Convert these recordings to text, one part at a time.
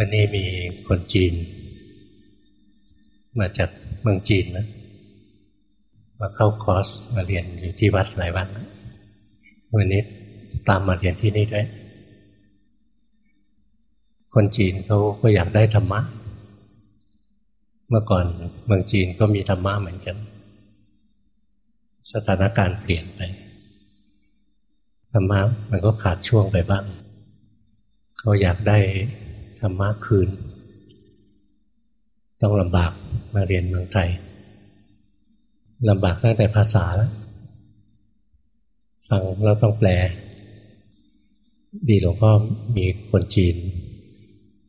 วันนี้มีคนจีน มาจากเมืองจีนนะ มาเข้าคอร์สมาเรียนอยู่ที่วัดหลายวันนะวันนี้ตามมาเรียนที่นี่ด้วย คนจีนเขาก็อยากได้ธรรมะ เมื่อก่อนเมืองจีนก็มีธรรมะเหมือนกัน สถานการณ์เปลี่ยนไป ธรรมะมันก็ขาดช่วงไปบ้าง เขาอยากได้ ธรรมะคืน ต้องลำบากมาเรียนเมืองไทยลำบากตั้งแต่ภาษาแล้วฟังเราต้องแปล ดีหลวงพ่อมีคนจีน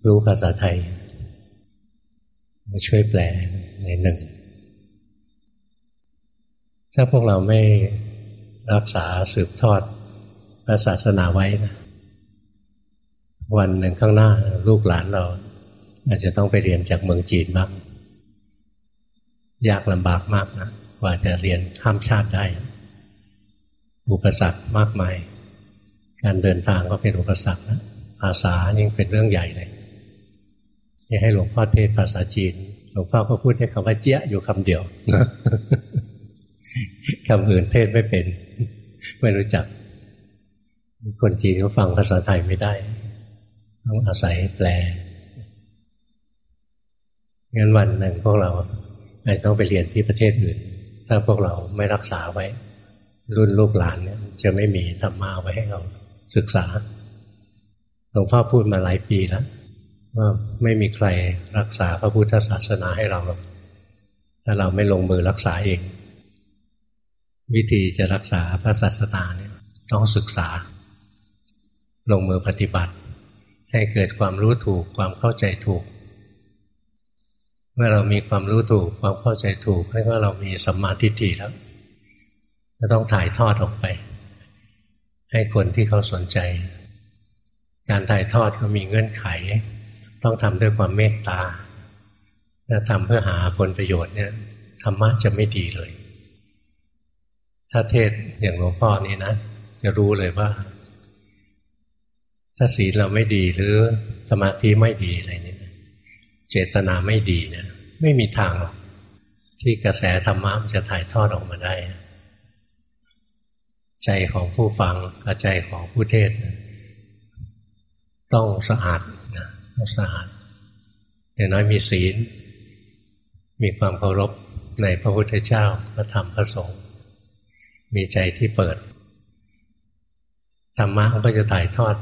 รู้ภาษาไทย มาช่วยแปลในหนึ่ง ถ้าพวกเราไม่รักษาสืบทอดศาสนาไว้นะ วันหนึ่งข้างหน้าลูกหลานเรา อาจจะต้องไปเรียนจากเมืองจีนบ้างยากลำบากมากนะกว่าจะเรียนข้ามชาติได้ อุปสรรคมากมาย การเดินทางก็เป็นอุปสรรคนะภาษายิ่งเป็นเรื่องใหญ่เลยจะให้หลวงพ่อเทศภาษาจีน หลวงพ่อก็พูดได้คำว่าเจี๊ยอยู่คำเดียวคำอื่นเทศไม่เป็น ไม่รู้จัก คนจีนเขาฟังภาษาไทยไม่ได้ ต้องอาศัยแปลงั้นวันหนึ่งพวกเราอาจต้องไปเรียนที่ประเทศอื่น ถ้าพวกเราไม่รักษาไว้ รุ่นลูกหลานเนี่ย จะไม่มีธรรมะไว้ให้เราศึกษาหลวงพ่อพูดมาหลายปีแล้วว่าไม่มีใครรักษาพระพุทธศาสนาให้เราหรอกถ้าเราไม่ลงมือรักษาเอง วิธีจะรักษาพระศาสนาเนี่ยต้องศึกษา ลงมือปฏิบัติ ให้เกิดความรู้ถูกความเข้าใจถูก เมื่อเรามีความรู้ถูกความเข้าใจถูกเรียกว่าเรามีสัมมาทิฏฐิแล้วจะต้องถ่ายทอดออกไป ให้คนที่เขาสนใจ การถ่ายทอดก็มีเงื่อนไข ต้องทำด้วยความเมตตาถ้าทำเพื่อหาผลประโยชน์เนี่ยธรรมะจะไม่ดีเลย ถ้าเทศอย่างหลวงพ่อนี่นะ จะรู้เลยว่า ถ้าศีลเราไม่ดีหรือสมาธิไม่ดีอะไรนี่เจตนาไม่ดีเนี่ยไม่มีทางหรอกที่กระแสธรรมะมันจะถ่ายทอดออกมาได้ ใจของผู้ฟังกับใจของผู้เทศต้องสะอาดนะต้องสะอาดอย่างน้อยมีศีล มีความเคารพในพระพุทธเจ้าพระธรรมพระสงฆ์มีใจที่เปิดธรรมะก็จะถ่ายทอด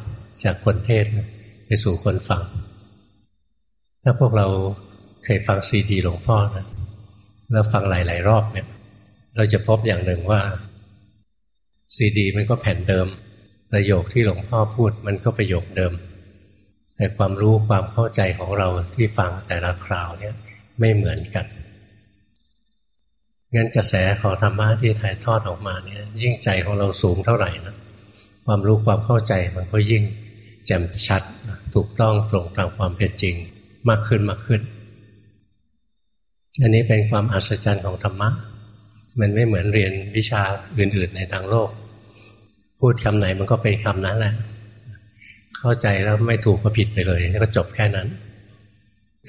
จากคนเทศไปสู่คนฟัง ถ้าพวกเราเคยฟังซีดีหลวงพ่อนะแล้วฟังหลาย ๆ รอบเนี่ย เราจะพบอย่างหนึ่งว่าซีดีมันก็แผ่นเดิม ประโยคที่หลวงพ่อพูดมันก็ประโยคเดิม แต่ความรู้ความเข้าใจของเราที่ฟังแต่ละคราวเนี่ยไม่เหมือนกันงั้นกระแสของธรรมะที่ถ่ายทอดออกมาเนี่ยยิ่งใจของเราสูงเท่าไหร่นะความรู้ความเข้าใจมันก็ยิ่ง แจ่มชัด ถูกต้องตรงตามความเป็นจริงมากขึ้นมากขึ้น อันนี้เป็นความอัศจรรย์ของธรรมะ มันไม่เหมือนเรียนวิชาอื่น ๆ ในทางโลก พูดคำไหนมันก็เป็นคำนั้นแหละ เข้าใจแล้วไม่ถูกก็ผิดไปเลย ก็จบแค่นั้น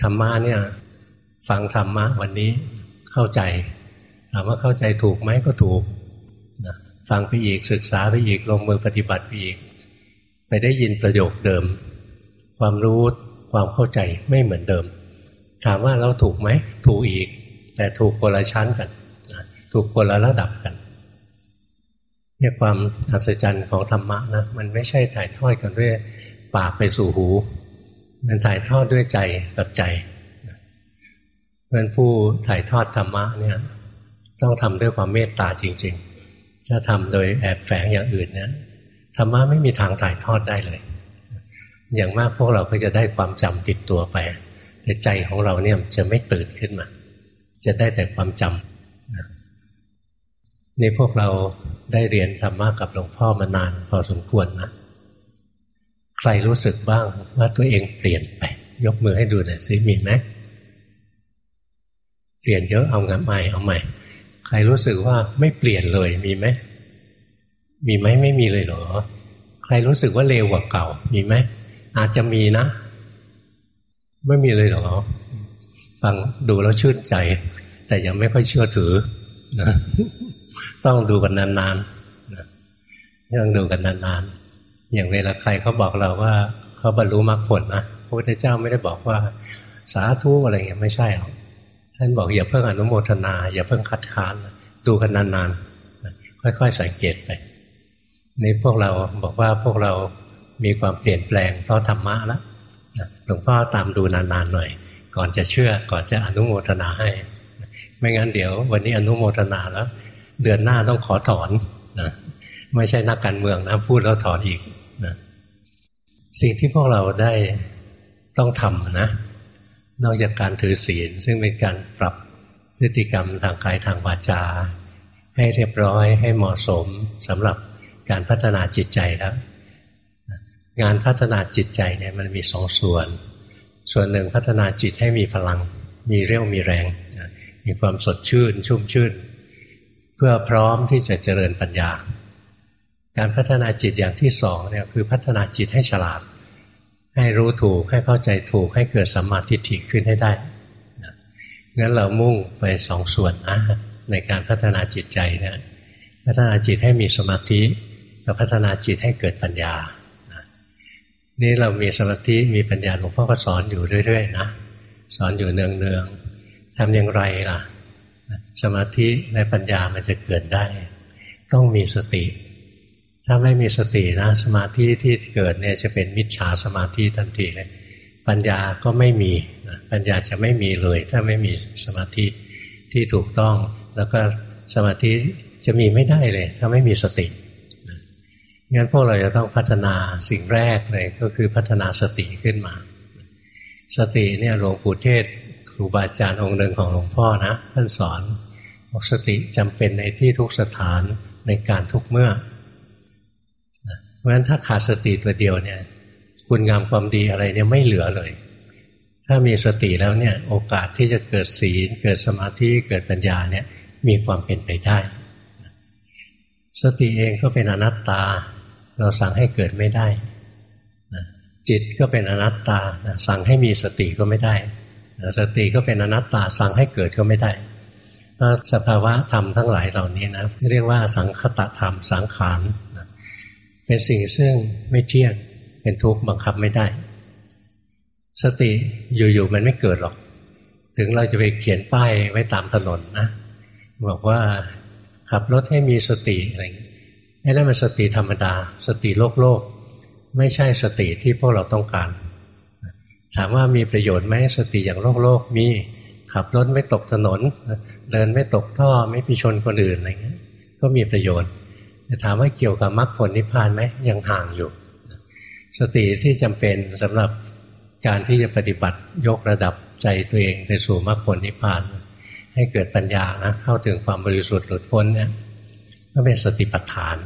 ธรรมะเนี่ย ฟังธรรมะวันนี้เข้าใจถามว่าเข้าใจถูกไหมก็ถูกฟังไปอีกศึกษาไปอีกลงมือปฏิบัติไปอีก ไปได้ยินประโยคเดิม ความรู้ความเข้าใจไม่เหมือนเดิม ถามว่าเราถูกไหมถูกอีก แต่ถูกคนละชั้นกัน ถูกคนละระดับกันเนี่ยความอัศจรรย์ของธรรมะนะมันไม่ใช่ถ่ายทอดกันด้วยปากไปสู่หู มันถ่ายทอดด้วยใจกับใจเพราะผู้ถ่ายทอดธรรมะเนี่ยต้องทำด้วยความเมตตาจริง ๆ ถ้าทำโดยแอบแฝงอย่างอื่นเนี่ย ธรรมะไม่มีทางถ่ายทอดได้เลย อย่างมากพวกเราก็จะได้ความจำติดตัวไปแต่ใจของเราเนี่ยจะไม่ตื่นขึ้นมา จะได้แต่ความจำนี่พวกเราได้เรียนธรรมะกับหลวงพ่อมานาน พอสมควรนะใครรู้สึกบ้างว่าตัวเองเปลี่ยนไป ยกมือให้ดูหน่อยสิมีไหมเปลี่ยนเยอะเอางานใหม่เอาใหม่ ใครรู้สึกว่าไม่เปลี่ยนเลยมีไหม มีไหมไม่มีเลยเหรอ ใครรู้สึกว่าเลวกว่าเก่า มีไหมอาจจะมีนะ ไม่มีเลยหรอ ฟังดูแล้วชื่นใจ แต่ยังไม่ค่อยเชื่อถือนะต้องดูกันนานๆนะต้องดูกันนานๆ อย่างเวลาใครเขาบอกเราว่าเขาบรรลุมรรคผลนะพระพุทธเจ้าไม่ได้บอกว่า สาธุอะไรเงี้ยไม่ใช่หรอกท่านบอกอย่าเพิ่งอนุโมทนา อย่าเพิ่งคัดค้าน ดูกันนานๆ ค่อยๆสังเกตไป นี่พวกเราบอกว่าพวกเรามีความเปลี่ยนแปลง เพราะธรรมะแล้วหลวงพ่อตามดูนานๆหน่อย ก่อนจะเชื่อก่อนจะอนุโมทนาให้ ไม่งั้นเดี๋ยว วันนี้อนุโมทนาแล้ว เดือนหน้าต้องขอถอนนะไม่ใช่นักการเมืองนะพูดแล้วถอนอีกนะสิ่งที่พวกเราได้ต้องทำนะ นอกจากการถือศีล ซึ่งเป็นการปรับพฤติกรรมทางกายทางวาจา ให้เรียบร้อยให้เหมาะสมสำหรับ การพัฒนาจิตใจแล้วงานพัฒนาจิตใจเนี่ยมันมีสองส่วน ส่วนหนึ่งพัฒนาจิตให้มีพลัง มีเรี่ยวมีแรง มีความสดชื่น ชุ่มชื่น เพื่อพร้อมที่จะเจริญปัญญา การพัฒนาจิตอย่างที่สองเนี่ยคือพัฒนาจิตให้ฉลาด ให้รู้ถูกให้เข้าใจถูกให้เกิดสัมมาทิฏฐิขึ้นให้ได้งั้นเรามุ่งไปสองส่วนนะในการพัฒนาจิตใจเนี่ยพัฒนาจิตให้มีสมาธิ กับพัฒนาจิตให้เกิดปัญญา นี่เรามีสมาธิมีปัญญาหลวงพ่อก็สอนอยู่เรื่อยๆนะ สอนอยู่เนืองๆทำอย่างไรล่ะ สมาธิและปัญญามันจะเกิดได้ ต้องมีสติ ถ้าไม่มีสตินะ สมาธิที่เกิดเนี่ยจะเป็นมิจฉาสมาธิทันทีเลย ปัญญาก็ไม่มี ปัญญาจะไม่มีเลย ถ้าไม่มีสมาธิที่ถูกต้อง แล้วก็สมาธิจะมีไม่ได้เลย ถ้าไม่มีสติ งั้นพวกเราจะต้องพัฒนาสิ่งแรกเลยก็คือพัฒนาสติขึ้นมา สติเนี่ยหลวงปู่เทศครูบาอาจารย์องค์หนึ่งของหลวงพ่อนะท่านสอนบอกสติจำเป็นในที่ทุกสถานในการทุกเมื่อเพราะฉะนั้นถ้าขาดสติตัวเดียวเนี่ย คุณงามความดีอะไรเนี่ยไม่เหลือเลย ถ้ามีสติแล้วเนี่ยโอกาสที่จะเกิดศีล เกิดสมาธิเกิดปัญญาเนี่ยมีความเป็นไปได้ สติเองก็เป็นอนัตตา เราสั่งให้เกิดไม่ได้นะจิตก็เป็นอนัตตานะสั่งให้มีสติก็ไม่ได้นะสติก็เป็นอนัตตาสั่งให้เกิดก็ไม่ได้สภาวะธรรมทั้งหลายเหล่านี้นะเรียกว่าสังคตธรรมสังขารนะเป็นสิ่งซึ่งไม่เที่ยงเป็นทุกข์บังคับไม่ได้ สติอยู่ๆมันไม่เกิดหรอก ถึงเราจะไปเขียนป้ายไว้ตามถนนนะบอกว่าขับรถให้มีสติอะไรอย่างนี้ นี่นั่นมันสติธรรมดา สติโลกโลก ไม่ใช่สติที่พวกเราต้องการ ถามว่ามีประโยชน์ไหมสติอย่างโลกโลกมีขับรถไม่ตกถนน เดินไม่ตกท่อไม่พิชนคนอื่นอะไรเงี้ยก็มีประโยชน์แต่ถามว่าเกี่ยวกับมรรคผลนิพพานไหมยังห่างอยู่ สติที่จำเป็นสำหรับการที่จะปฏิบัติยกระดับใจตัวเองไปสู่มรรคผลนิพพาน ให้เกิดปัญญานะเข้าถึงความบริสุทธิ์หลุดพ้นเนี่ยก็เป็นสติปัฏฐาน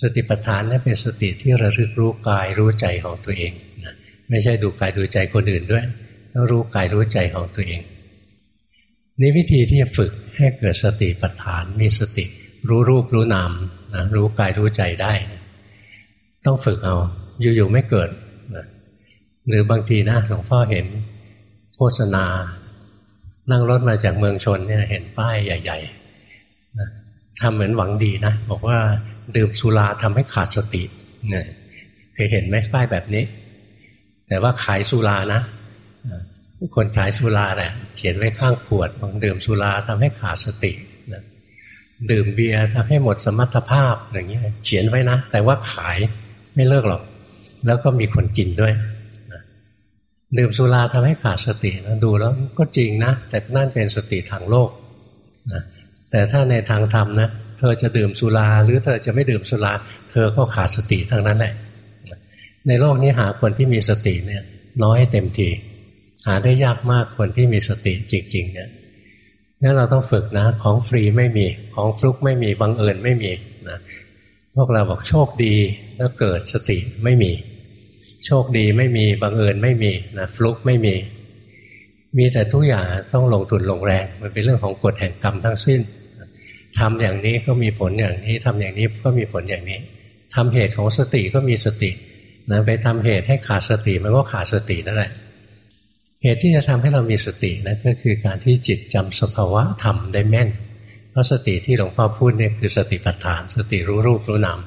สติปัฏฐานนี่เป็นสติที่ระลึกรู้กายรู้ใจของตัวเองนะไม่ใช่ดูกายดูใจคนอื่นด้วยต้องรู้กายรู้ใจของตัวเองนี่วิธีที่จะฝึกให้เกิดสติปัฏฐานมีสติ รู้รูปรู้นามนะรู้กายรู้ใจได้ ต้องฝึกเอา อยู่ๆไม่เกิดนะหรือบางทีนะหลวงพ่อเห็นโฆษณา นั่งรถมาจากเมืองชนเนี่ยเห็นป้ายใหญ่ๆนะทำเหมือนหวังดีนะ บอกว่า ดื่มสุราทำให้ขาดสติเนี่ยเคยเห็นไหมป้ายแบบนี้ แต่ว่าขายสุรานะคนขายสุราแหละเขียนไว้ข้างขวดบอกดื่มสุราทำให้ขาดสตินะดื่มเบียร์ทำให้หมดสมรรถภาพอย่างเงี้ย เขียนไว้นะ แต่ว่าขายไม่เลิกหรอก แล้วก็มีคนกินด้วยดื่มสุราทำให้ขาดสตินะดูแล้วก็จริงนะ แต่นั่นเป็นสติทางโลกนะแต่ถ้าในทางธรรมนะ ธอจะดื่มสุราหรือเธอจะไม่ดื่มสุราเธอก็ขาดสติทั้งนั้นแหละในโลกนี้หาคนที่มีสติเนี่ยน้อยเต็มทีหาได้ยากมากคนที่มีสติจริง ๆ เนี่ยงั้นเราต้องฝึกนะ ของฟรีไม่มีของฟลุกไม่มีบังเอิญไม่มีนะพวกเราบอกโชคดีแล้วเกิดสติไม่มี โชคดีไม่มีบังเอิญไม่มีนะฟลุกไม่มี มีแต่ทุกอย่างต้องลงทุนลงแรง มันเป็นเรื่องของกฎแห่งกรรมทั้งสิ้น ทำอย่างนี้ก็มีผลอย่างนี้ทำอย่างนี้ก็มีผลอย่างนี้ทำเหตุของสติก็มีสตินะไปทำเหตุให้ขาดสติมันก็ขาดสตินั่นแหละเหตุที่จะทำให้เรามีสตินะก็คือการที่จิตจำสภาวะธรรมได้แม่น เพราะสติที่หลวงพ่อพูดเนี่ยคือสติปัฏฐาน สติรู้รูปรู้นาม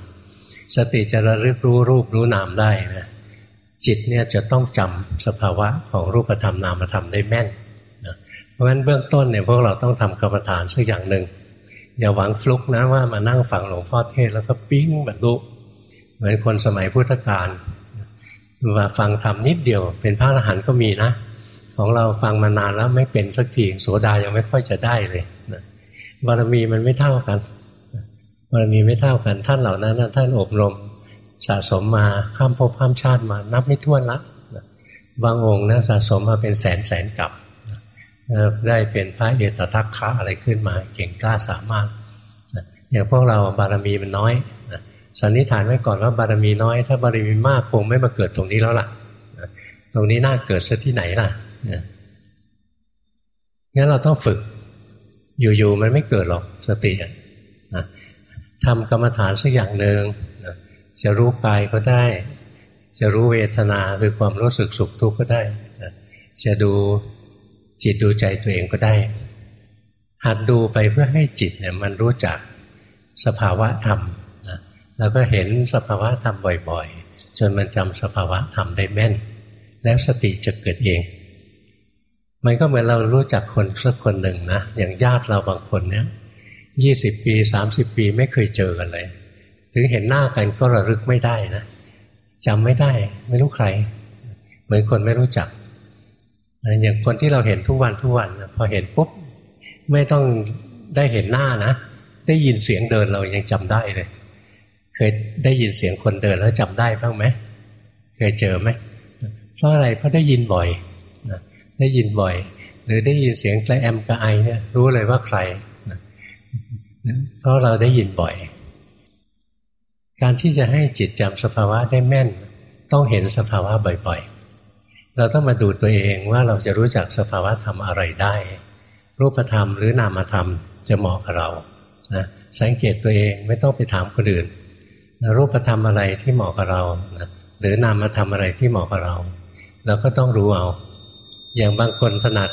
สติจะระลึกรู้รูปรู้นามได้นะจิตเนี่ยจะต้องจำสภาวะของรูปธรรมนามธรรมได้แม่นนะเพราะฉะนั้นเบื้องต้นเนี่ยพวกเราต้องทำกรรมฐานสักอย่างหนึ่ง อย่าหวังฟลุกนะว่ามานั่งฟังหลวงพ่อเทศแล้วก็ปิ้งบรรลุเหมือนคนสมัยพุทธกาลมาฟังธรรมนิดเดียว เป็นพระอรหันต์ก็มีนะ ของเราฟังมานานแล้วไม่เป็นสักทีโสดายังไม่ค่อยจะได้เลยนะบารมีมันไม่เท่ากันบารมีไม่เท่ากันท่านเหล่านั้นท่านอบรมสะสมมาข้ามภพข้ามชาติมา นับไม่ถ้วนละบางองค์นะสะสมมาเป็นแสนแสนกับ ได้เป็นพระเอตทัคคะอะไรขึ้นมา เก่งกล้าสามารถอย่างพวกเราบารมีมันน้อยสันนิษฐานไว้ก่อนว่าบารมีน้อย ถ้าบารมีมากคงไม่มาเกิดตรงนี้แล้วล่ะตรงนี้น่าเกิดซะที่ไหนล่ะงั้นเราต้องฝึก อยู่ๆมันไม่เกิดหรอกสติทำกรรมฐานสักอย่างหนึ่งจะรู้กายก็ได้ จะรู้เวทนาคือความรู้สึกสุขทุกข์ก็ได้ จะดู จิตดูใจตัวเองก็ได้ หัดดูไปเพื่อให้จิตเนี่ยมันรู้จักสภาวะธรรมนะแล้วก็เห็นสภาวะธรรมบ่อยๆ จนมันจำสภาวะธรรมได้แม่น แล้วสติจะเกิดเอง มันก็เหมือนเรารู้จักคนสักคนหนึ่งนะ อย่างญาติเราบางคนเนี่ยยี่สิบปีสามสิบปีไม่เคยเจอกันเลย ถึงเห็นหน้ากันก็ระลึกไม่ได้นะจำไม่ได้ ไม่รู้ใคร เหมือนคนไม่รู้จัก อย่างคนที่เราเห็นทุกวันทุกวันพอเห็นปุ๊บไม่ต้องได้เห็นหน้านะ ได้ยินเสียงเดินเรายังจำได้เลย เคยได้ยินเสียงคนเดินแล้วจำได้บ้างไหมเคยเจอไหมเพราะอะไรเพราะได้ยินบ่อยนะได้ยินบ่อย หรือได้ยินเสียงกระแอมกระไอเนี่ยรู้เลยว่าใครนะเพราะเราได้ยินบ่อย การที่จะให้จิตจำสภาวะได้แม่น ต้องเห็นสภาวะบ่อย ๆ เราต้องมาดูตัวเองว่าเราจะรู้จักสภาวะธรรมอะไรได้ รูปธรรมหรือนามธรรมจะเหมาะกับเรานะสังเกตตัวเองไม่ต้องไปถามคนอื่น รูปธรรมอะไรที่เหมาะกับเรานะหรือนามธรรมอะไรที่เหมาะกับเรา เราก็ต้องรู้เอา อย่างบางคนถนัด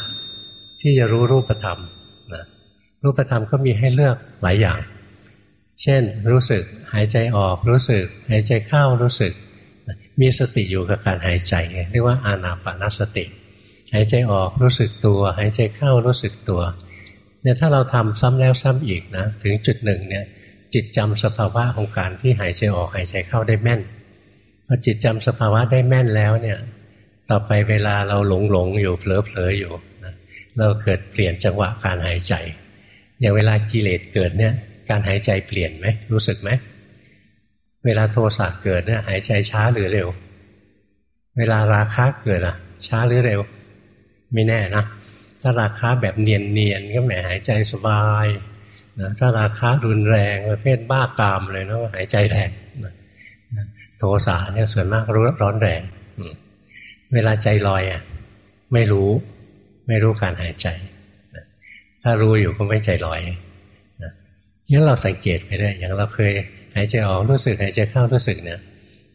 ที่จะรู้รูปธรรมนะรูปธรรมก็มีให้เลือกหลายอย่าง เช่น รู้สึกหายใจออกรู้สึก หายใจเข้ารู้สึก มีสติอยู่กับการหายใจเรียกว่าอานาปานสติ หายใจออกรู้สึกตัว หายใจเข้ารู้สึกตัวเนี่ยถ้าเราทำซ้ำแล้วซ้ำอีกนะถึงจุดหนึ่งเนี่ยจิตจำสภาวะของการที่หายใจออกหายใจเข้าได้แม่นพอจิตจำสภาวะได้แม่นแล้วเนี่ยต่อไปเวลาเราหลงหลงอยู่เผลอเผลออยู่นะเราเกิดเปลี่ยนจังหวะการหายใจ อย่างเวลากิเลสเกิดเนี่ยการหายใจเปลี่ยนไหมรู้สึกไหม เวลาโทสะเกิดเนี่ยหายใจช้าหรือเร็ว เวลาราคะเกิดอะ ช้าหรือเร็ว ไม่แน่นะถ้าราคะแบบเนียนๆก็แหมหายใจสบายนะถ้าราคะรุนแรงประเภทบ้ากามเลยนะหายใจแรงนะโทสะเนี่ยส่วนมากรู้ร้อนแรงเวลาใจลอยอะ ไม่รู้ ไม่รู้การหายใจถ้ารู้อยู่ก็ไม่ใจลอยงั้นเราสังเกตไปได้อย่างเราเคย หายใจออกรู้สึกหายใจเข้ารู้สึกเนี่ย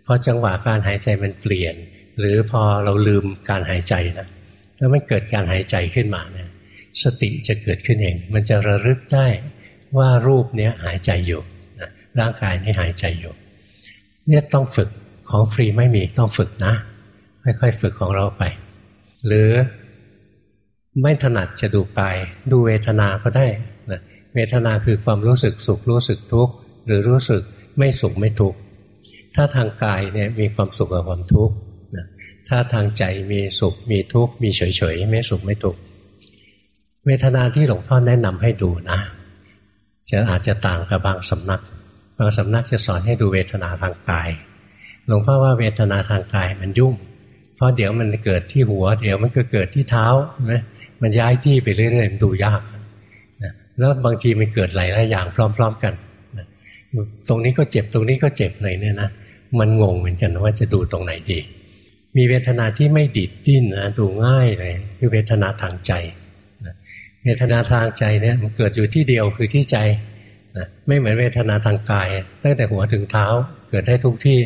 พอจังหวะการหายใจมันเปลี่ยน หรือพอเราลืมการหายใจนะแล้วมันเกิดการหายใจขึ้นมาเนี่ยสติจะเกิดขึ้นเอง มันจะระลึกได้ว่ารูปเนี้ยหายใจอยู่นะร่างกายนี้หายใจอยู่ เนี่ยต้องฝึกของฟรีไม่มีต้องฝึกนะ ค่อยๆฝึกของเราไป หรือไม่ถนัดจะดูกาย ดูเวทนาก็ได้นะเวทนาคือความรู้สึกสุขรู้สึกทุกข์ หรือรู้สึกไม่สุขไม่ทุกข์ถ้าทางกายเนี่ยมีความสุขกับความทุกข์ถ้าทางใจมีสุขมีทุกข์มีเฉยเฉยไม่สุขไม่ทุกข์เวทนาที่หลวงพ่อแนะนำให้ดูนะจะอาจจะต่างกับบางสำนักบางสำนักจะสอนให้ดูเวทนาทางกาย หลวงพ่อว่าเวทนาทางกายมันยุ่ง เพราะเดี๋ยวมันเกิดที่หัว เดี๋ยวมันก็เกิดที่เท้าใช่ไหมมันย้ายที่ไปเรื่อยๆมันดูยากนะแล้วบางทีมันเกิดหลายๆอย่างพร้อม ๆ กัน ตรงนี้ก็เจ็บตรงนี้ก็เจ็บเลยเนี่ยนะมันงงเหมือนกันว่าจะดูตรงไหนดี มีเวทนาที่ไม่ดิดดิ้นนะดูง่ายเลยคือเวทนาทางใจเวทนาทางใจเนี่ยมันเกิดอยู่ที่เดียวคือที่ใจนะไม่เหมือนเวทนาทางกาย ตั้งแต่หัวถึงเท้าเกิดได้ทุกที่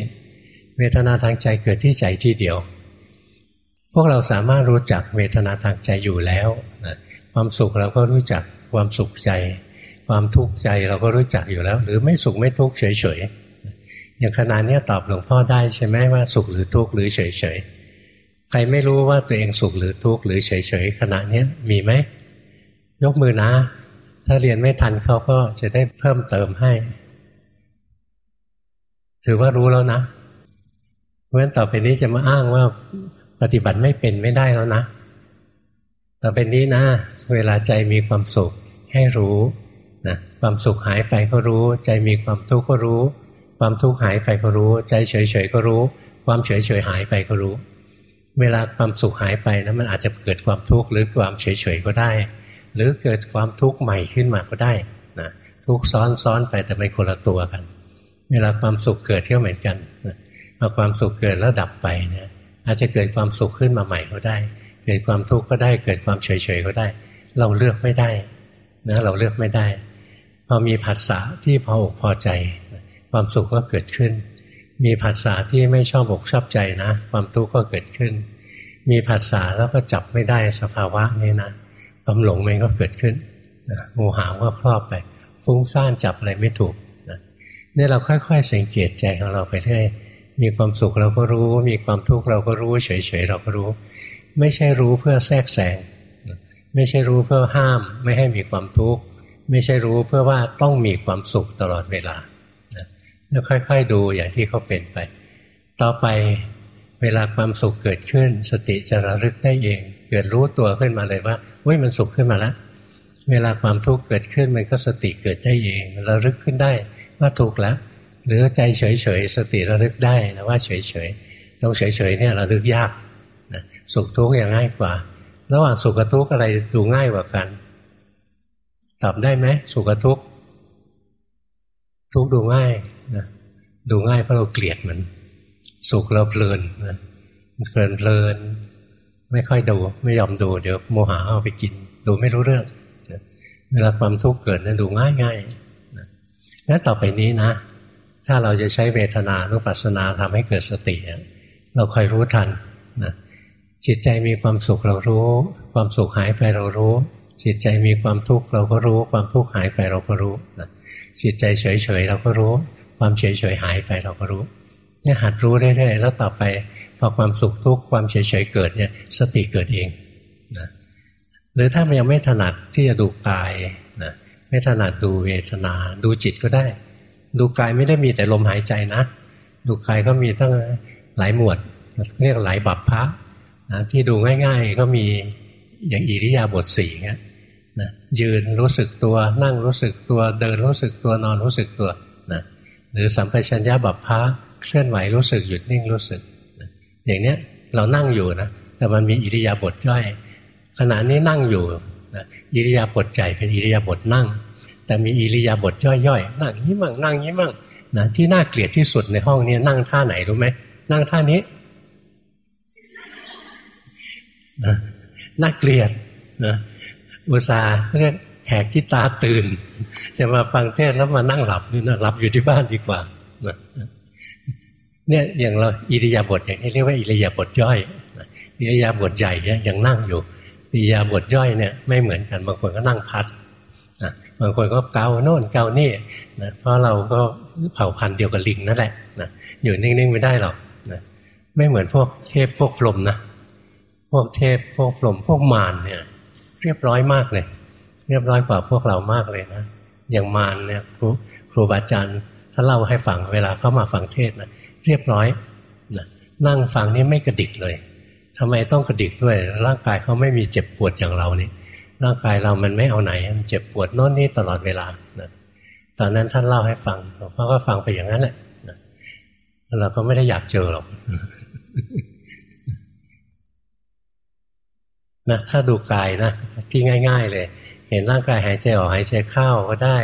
เวทนาทางใจเกิดที่ใจที่เดียว พวกเราสามารถรู้จักเวทนาทางใจอยู่แล้วนะความสุขเราก็รู้จักความสุขใจ ความทุกข์ใจเราก็รู้จักอยู่แล้ว หรือไม่สุขไม่ทุกข์เฉยๆอย่างขณะนี้ตอบหลวงพ่อได้ใช่ไหมว่าสุขหรือทุกข์หรือเฉยๆใครไม่รู้ว่าตัวเองสุขหรือทุกข์หรือเฉยๆขณะนี้มีไหมยกมือนะ ถ้าเรียนไม่ทันเขาก็จะได้เพิ่มเติมให้ ถือว่ารู้แล้วนะเพราะฉะนั้นต่อไปนี้จะมาอ้างว่าปฏิบัติไม่เป็นไม่ได้แล้วนะต่อไปนี้นะ เวลาใจมีความสุขให้รู้ นะความสุขหายไปก็รู้ ใจมีความทุกข์ก็รู้ ความทุกข์หายไปก็รู้ ใจเฉยๆก็รู้ ความเฉยๆหายไปก็รู้ เวลาความสุขหายไปนะมันอาจจะเกิดความทุกข์หรือความเฉยๆก็ได้ หรือเกิดความทุกข์ใหม่ขึ้นมาก็ได้นะทุกซ้อนซ้อนไปแต่เป็นคนละตัวกัน เวลาความสุขเกิดก็เหมือนกันพอความสุขเกิดแล้วดับไปเนี่ยอาจจะเกิดความสุขขึ้นมาใหม่ก็ได้ เกิดความทุกข์ก็ได้ เกิดความเฉยๆก็ได้ เราเลือกไม่ได้นะเราเลือกไม่ได้ อมีผัสสะที่พออกพอใจ ความสุขก็เกิดขึ้น มีผัสสะที่ไม่ชอบอกชอบใจนะ ความทุกข์ก็เกิดขึ้น มีผัสสะแล้วก็จับไม่ได้สภาวะนี้นะความหลงมันก็เกิดขึ้นโมหะก็ครอบไป ฟุ้งซ่านจับอะไรไม่ถูกนี่เราค่อย ๆ สังเกตใจของเราไปเรื่อยมีความสุขเราก็รู้ มีความทุกข์เราก็รู้ เฉยๆเราก็รู้ ไม่ใช่รู้เพื่อแทรกแซงไม่ใช่รู้เพื่อห้าม ไม่ให้มีความทุกข์ ไม่ใช่รู้เพื่อว่าต้องมีความสุขตลอดเวลาแล้วค่อย ๆ ดูอย่างที่เขาเป็นไป ต่อไปเวลาความสุขเกิดขึ้น สติจะระลึกได้เอง เกิดรู้ตัวขึ้นมาเลยว่าเว้ยมันสุขขึ้นมาแล้วเวลาความทุกข์เกิดขึ้นมันก็สติเกิดได้เองระลึกขึ้นได้ว่าถูกแล้ว หรือใจเฉยๆสติระลึกได้นะว่าเฉยๆตรงเฉยๆเนี่ยระลึกยากนะสุขทุกข์อย่างง่ายกว่า ระหว่างสุขกับทุกข์อะไรดูง่ายกว่ากัน ตอบได้ไหมสุขกับทุกข์ทุกข์ดูง่ายนะดูง่ายเพราะเราเกลียดมัน สุขเราเพลินนะเพลินเพลิน ไม่ค่อยดู ไม่ยอมดู เดี๋ยวโมหะเอาไปกิน ดูไม่รู้เรื่องเวลาความทุกข์เกิดนะดูง่ายง่ายนะแล้วต่อไปนี้นะ ถ้าเราจะใช้เวทนานุปัสสนาทำให้เกิดสติ เราคอยรู้ทันนะจิตใจมีความสุขเรารู้ ความสุขหายไปเรารู้ จิตใจมีความทุกข์เราก็รู้ ความทุกข์หายไปเราก็รู้นะจิตใจเฉยๆเราก็รู้ ความเฉยๆหายไปเราก็รู้เนี่ยหัดรู้เรื่อยๆแล้วต่อไปพอความสุขทุกข์ความเฉยๆเกิดเนี่ยสติเกิดเองนะหรือถ้ามันยังไม่ถนัดที่จะดูกายนะไม่ถนัดดูเวทนา ดูจิตก็ได้ ดูกายไม่ได้มีแต่ลมหายใจนะ ดูกายก็มีตั้งหลายหมวด เรียกหลายบัพพะนะที่ดูง่าย ๆ ก็มีอย่างอิริยาบถสี่เงี้ย นะยืนรู้สึกตัวนั่งรู้สึกตัวเดินรู้สึกตัวนอนรู้สึกตัวนะหรือสัมปชัญญะบัพพะเคลื่อนไหวรู้สึกหยุดนิ่งรู้สึกนะอย่างเนี้ยเรานั่งอยู่นะแต่มันมีอิริยาบถย่อย ขณะนี้นั่งอยู่นะอิริยาบถใจเป็นอิริยาบถนั่ง แต่มีอิริยาบถย่อยๆนั่งนี้มั่งนั่งนี้มั่งนะที่น่าเกลียดที่สุดในห้องนี้นั่งท่าไหนรู้ไหมนั่งท่านี้นะน่าเกลียดนะ อุตส่าห์เรียกแหกที่ตาตื่น จะมาฟังเทศแล้วมานั่งหลับนี่นะหลับอยู่ที่บ้านดีกว่าเนี่ยอย่างเราอิริยาบถอย่างนี้เรียกว่าอิริยาบถย่อยอิริยาบถใหญ่เนี่ยยังนั่งอยู่อิริยาบถย่อยเนี่ยไม่เหมือนกันบางคนก็นั่งพัดบางคนก็เกาโน่นเกานี่นะเพราะเราก็เผ่าพันธุ์เดียวกับลิงนั่นแหละนะอยู่นิ่งๆไม่ได้หรอกนะไม่เหมือนพวกเทพพวกพรหมนะพวกเทพพวกพรหมพวกมารเนี่ย เรียบร้อยมากเลย เรียบร้อยกว่าพวกเรามากเลยนะอย่างมารเนี่ยครูครูบาอาจารย์ถ้าเล่าให้ฟังเวลาเข้ามาฟังเทศนะเรียบร้อยนะนั่งฟังนี่ไม่กระดิกเลยทำไมต้องกระดิกด้วย ร่างกายเขาไม่มีเจ็บปวดอย่างเรานี่ร่างกายเรามันไม่เอาไหนมันเจ็บปวดโน่นนี่ตลอดเวลานะตอนนั้นท่านเล่าให้ฟังหลวงพ่อก็ฟังไปอย่างนั้นแหละนะเราก็ไม่ได้อยากเจอหรอก นะถ้าดูกายนะที่ง่าย ๆ เลย เห็นร่างกายหายใจออกหายใจเข้าก็ได้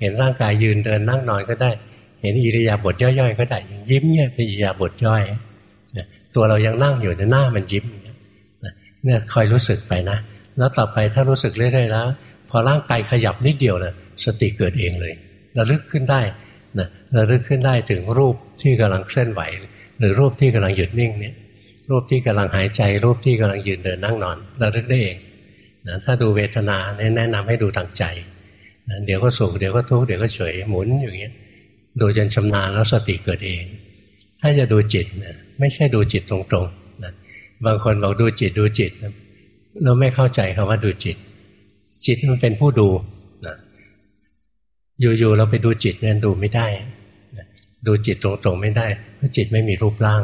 เห็นร่างกายยืนเดินนั่งนอนก็ได้ เห็นอิริยาบถย่อยๆ ก็ได้ยิ้มเนี่ยเป็นอิริยาบถย่อยนะตัวเรายังนั่งอยู่ในหน้ามันยิ้มเนี่ยคอยรู้สึกไปนะ แล้วต่อไปถ้ารู้สึกเรื่อยๆแล้ว พอร่างกายขยับนิดเดียวนะสติเกิดเองเลยระลึกขึ้นได้นะระลึกขึ้นได้ถึงรูปที่กำลังเคลื่อนไหว หรือรูปที่กำลังหยุดนิ่งเนี่ย รูปที่กำลังหายใจ รูปที่กำลังยืนเดินนั่งนอนเราเลือกได้เองนะถ้าดูเวทนาแนะนำให้ดูทางใจนะเดี๋ยวก็สุขเดี๋ยวก็ทุกข์เดี๋ยวก็เฉยหมุนอย่างเงี้ยดูจนชำนาญแล้วสติเกิดเอง ถ้าจะดูจิตนะไม่ใช่ดูจิตตรงๆนะบางคนบอกดูจิตดูจิตเราไม่เข้าใจคำว่าดูจิต จิตมันเป็นผู้ดูนะอยู่ๆเราไปดูจิตเนี่ยดูไม่ได้ ดูจิตตรงๆไม่ได้เพราะจิตไม่มีรูปร่าง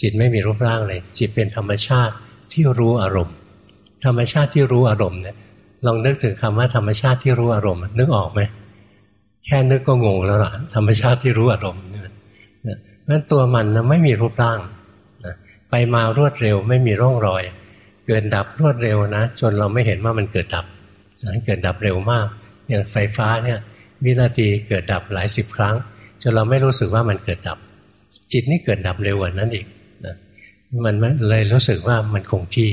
จิตไม่มีรูปร่างเลย จิตเป็นธรรมชาติที่รู้อารมณ์ ธรรมชาติที่รู้อารมณ์เนี่ยลองนึกถึงคำว่าธรรมชาติที่รู้อารมณ์ นึกออกไหมแค่นึกก็งงแล้วล่ะธรรมชาติที่รู้อารมณ์เนี่ยนั้นตัวมันนะไม่มีรูปร่างนะไปมารวดเร็วไม่มีร่องรอย เกิดดับรวดเร็วนะ จนเราไม่เห็นว่ามันเกิดดับนะเกิดดับเร็วมากอย่างไฟฟ้าเนี่ยวินาทีเกิดดับหลายสิบครั้งจนเราไม่รู้สึกว่ามันเกิดดับ จิตนี่เกิดดับเร็วกว่านั้นอีก มันเลยรู้สึกว่ามันคงที่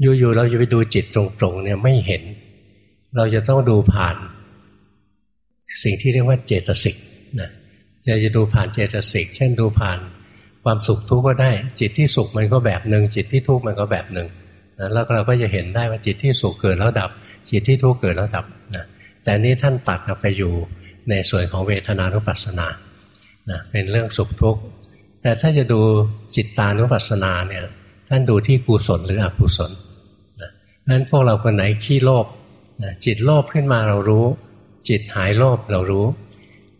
อยู่ๆเราจะไปดูจิตตรงๆเนี่ยไม่เห็น เราจะต้องดูผ่าน สิ่งที่เรียกว่าเจตสิกนะจะจะดูผ่านเจตสิก เช่นดูผ่านความสุขทุกข์ก็ได้ จิตที่สุขมันก็แบบหนึ่งจิตที่ทุกข์มันก็แบบหนึ่งนะแล้วเราก็จะเห็นได้ว่าจิตที่สุขเกิดแล้วดับ จิตที่ทุกข์เกิดแล้วดับนะแต่นี้ท่านตัดไปอยู่ในส่วนของเวทนานุปัสสนานะเป็นเรื่องสุขทุกข์ แต่ถ้าจะดูจิตตานุปัสสนาเนี่ยท่านดูที่กุศลหรืออกุศลนะนั้นพวกเราคนไหนขี้โลภนะจิตโลภขึ้นมาเรารู้ จิตหายโลภเรารู้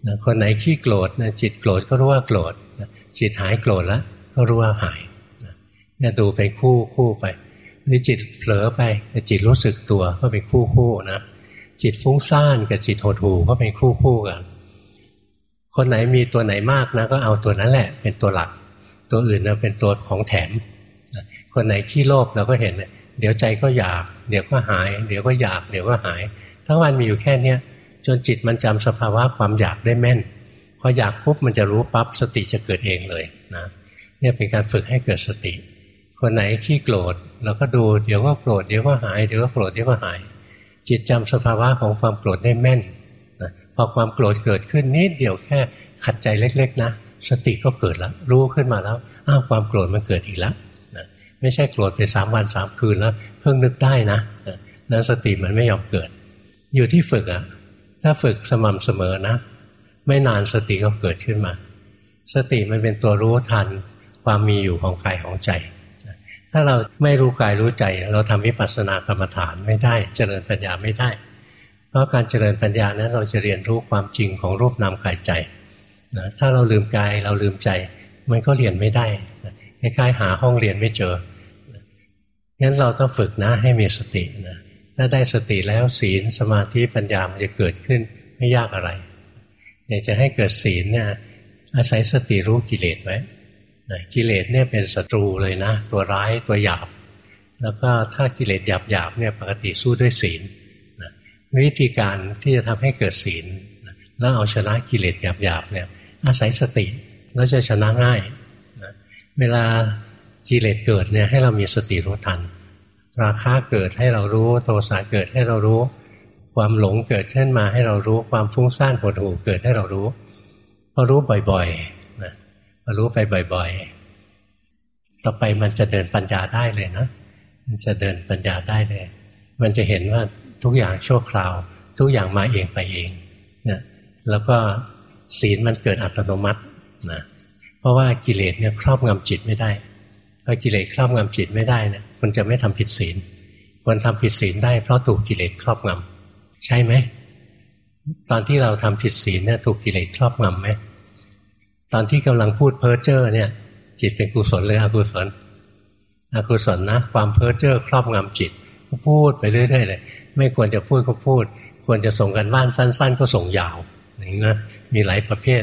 นะคนไหนขี้โกรธนะจิตโกรธก็รู้ว่าโกรธนะจิตหายโกรธแล้วก็รู้ว่าหายนะเนี่ยดูไปคู่คู่ไปหรือจิตเผลอไปจิตรู้สึกตัวก็เป็นคู่คู่นะจิตฟุ้งซ่านกับจิตหดหู่ก็เป็นคู่คู่กัน คนไหนมีตัวไหนมากนะก็เอาตัวนั้นแหละ เป็นตัวหลัก ตัวอื่นนะเป็นตัวของแถม คนไหนขี้โลภเราก็เห็น เดี๋ยวใจก็อยาก เดี๋ยวก็หาย เดี๋ยวก็อยาก เดี๋ยวก็หาย ทั้งวันมีอยู่แค่เนี้ยจนจิตมันจำสภาวะความอยากได้แม่น พออยากปุ๊บมันจะรู้ปั๊บสติจะเกิดเองเลยนะเนี่ยเป็นการฝึกให้เกิดสติ คนไหนขี้โกรธเราก็ดูเดี๋ยวก็โกรธเดี๋ยวก็หายเดี๋ยวก็โกรธเดี๋ยวก็หาย จิตจำสภาวะของความโกรธได้แม่น อความโกรธเกิดขึ้นนิดเดียวแค่ขัดใจเล็ก ๆ นะสติก็เกิดแล้ว รู้ขึ้นมาแล้วอ้าวความโกรธมันเกิดอีกแล้วนะไม่ใช่โกรธไปสามวันสามคืนแล้ว เพิ่งนึกได้นะนั้นสติมันไม่ยอมเกิด อยู่ที่ฝึกอะถ้าฝึกสม่ำเสมอนะ ไม่นานสติก็เกิดขึ้นมา สติมันเป็นตัวรู้ทันความมีอยู่ของกายของใจถ้าเราไม่รู้กายรู้ใจ เราทำวิปัสสนากรรมฐานไม่ได้ เจริญปัญญาไม่ได้ เพราะการเจริญปัญญานั้นเราจะเรียนรู้ความจริงของรูปนามกายใจนะถ้าเราลืมกายเราลืมใจ มันก็เรียนไม่ได้คล้ายๆหาห้องเรียนไม่เจองั้นเราต้องฝึกนะให้มีสตินะถ้าได้สติแล้วศีลสมาธิปัญญามันจะเกิดขึ้นไม่ยากอะไรอยากจะให้เกิดศีลเนี่ยอาศัยสติรู้กิเลสไว้กิเลสเนี่ยเป็นศัตรูเลยนะ ตัวร้ายตัวหยาบ แล้วก็ถ้ากิเลสหยาบหยาบเนี่ยปกติสู้ด้วยศีล วิธีการที่จะทำให้เกิดศีลแล้วเอาชนะกิเลสหยาบหยาบเนี่ยอาศัยสติแล้วจะชนะง่ายนะเวลากิเลสเกิดเนี่ยให้เรามีสติรู้ทัน ราคาเกิดให้เรารู้โทสะเกิดให้เรารู้ ความหลงเกิดขึ้นมาให้เรารู้ความฟุ้งซ่านหดหู่เกิดให้เรารู้พอรู้บ่อยๆพอรู้ไปบ่อยๆ ต่อไปมันจะเดินปัญญาได้เลยนะมันจะเดินปัญญาได้เลย มันจะเห็นว่า ทุกอย่างชั่วคราว ทุกอย่างมาเองไปเองนะแล้วก็ศีลมันเกิดอัตโนมัตินะเพราะว่ากิเลสเนี่ยครอบงำจิตไม่ได้พอกิเลสครอบงำจิตไม่ได้นะมันจะไม่ทำผิดศีลคนทำผิดศีลได้เพราะถูกกิเลสครอบงำใช่ไหมตอนที่เราทำผิดศีลเนี่ยถูกกิเลสครอบงำไหมตอนที่กำลังพูดเพ้อเจ้อเนี่ย จิตเป็นกุศลหรืออกุศลอกุศลนะ ความเพ้อเจ้อครอบงำจิตพูดไปเรื่อยๆเลย ไม่ควรจะพูดก็พูด ควรจะส่งกันบ้านสั้น ๆ ก็ส่งยาวอย่างนี้นะมีหลายประเภท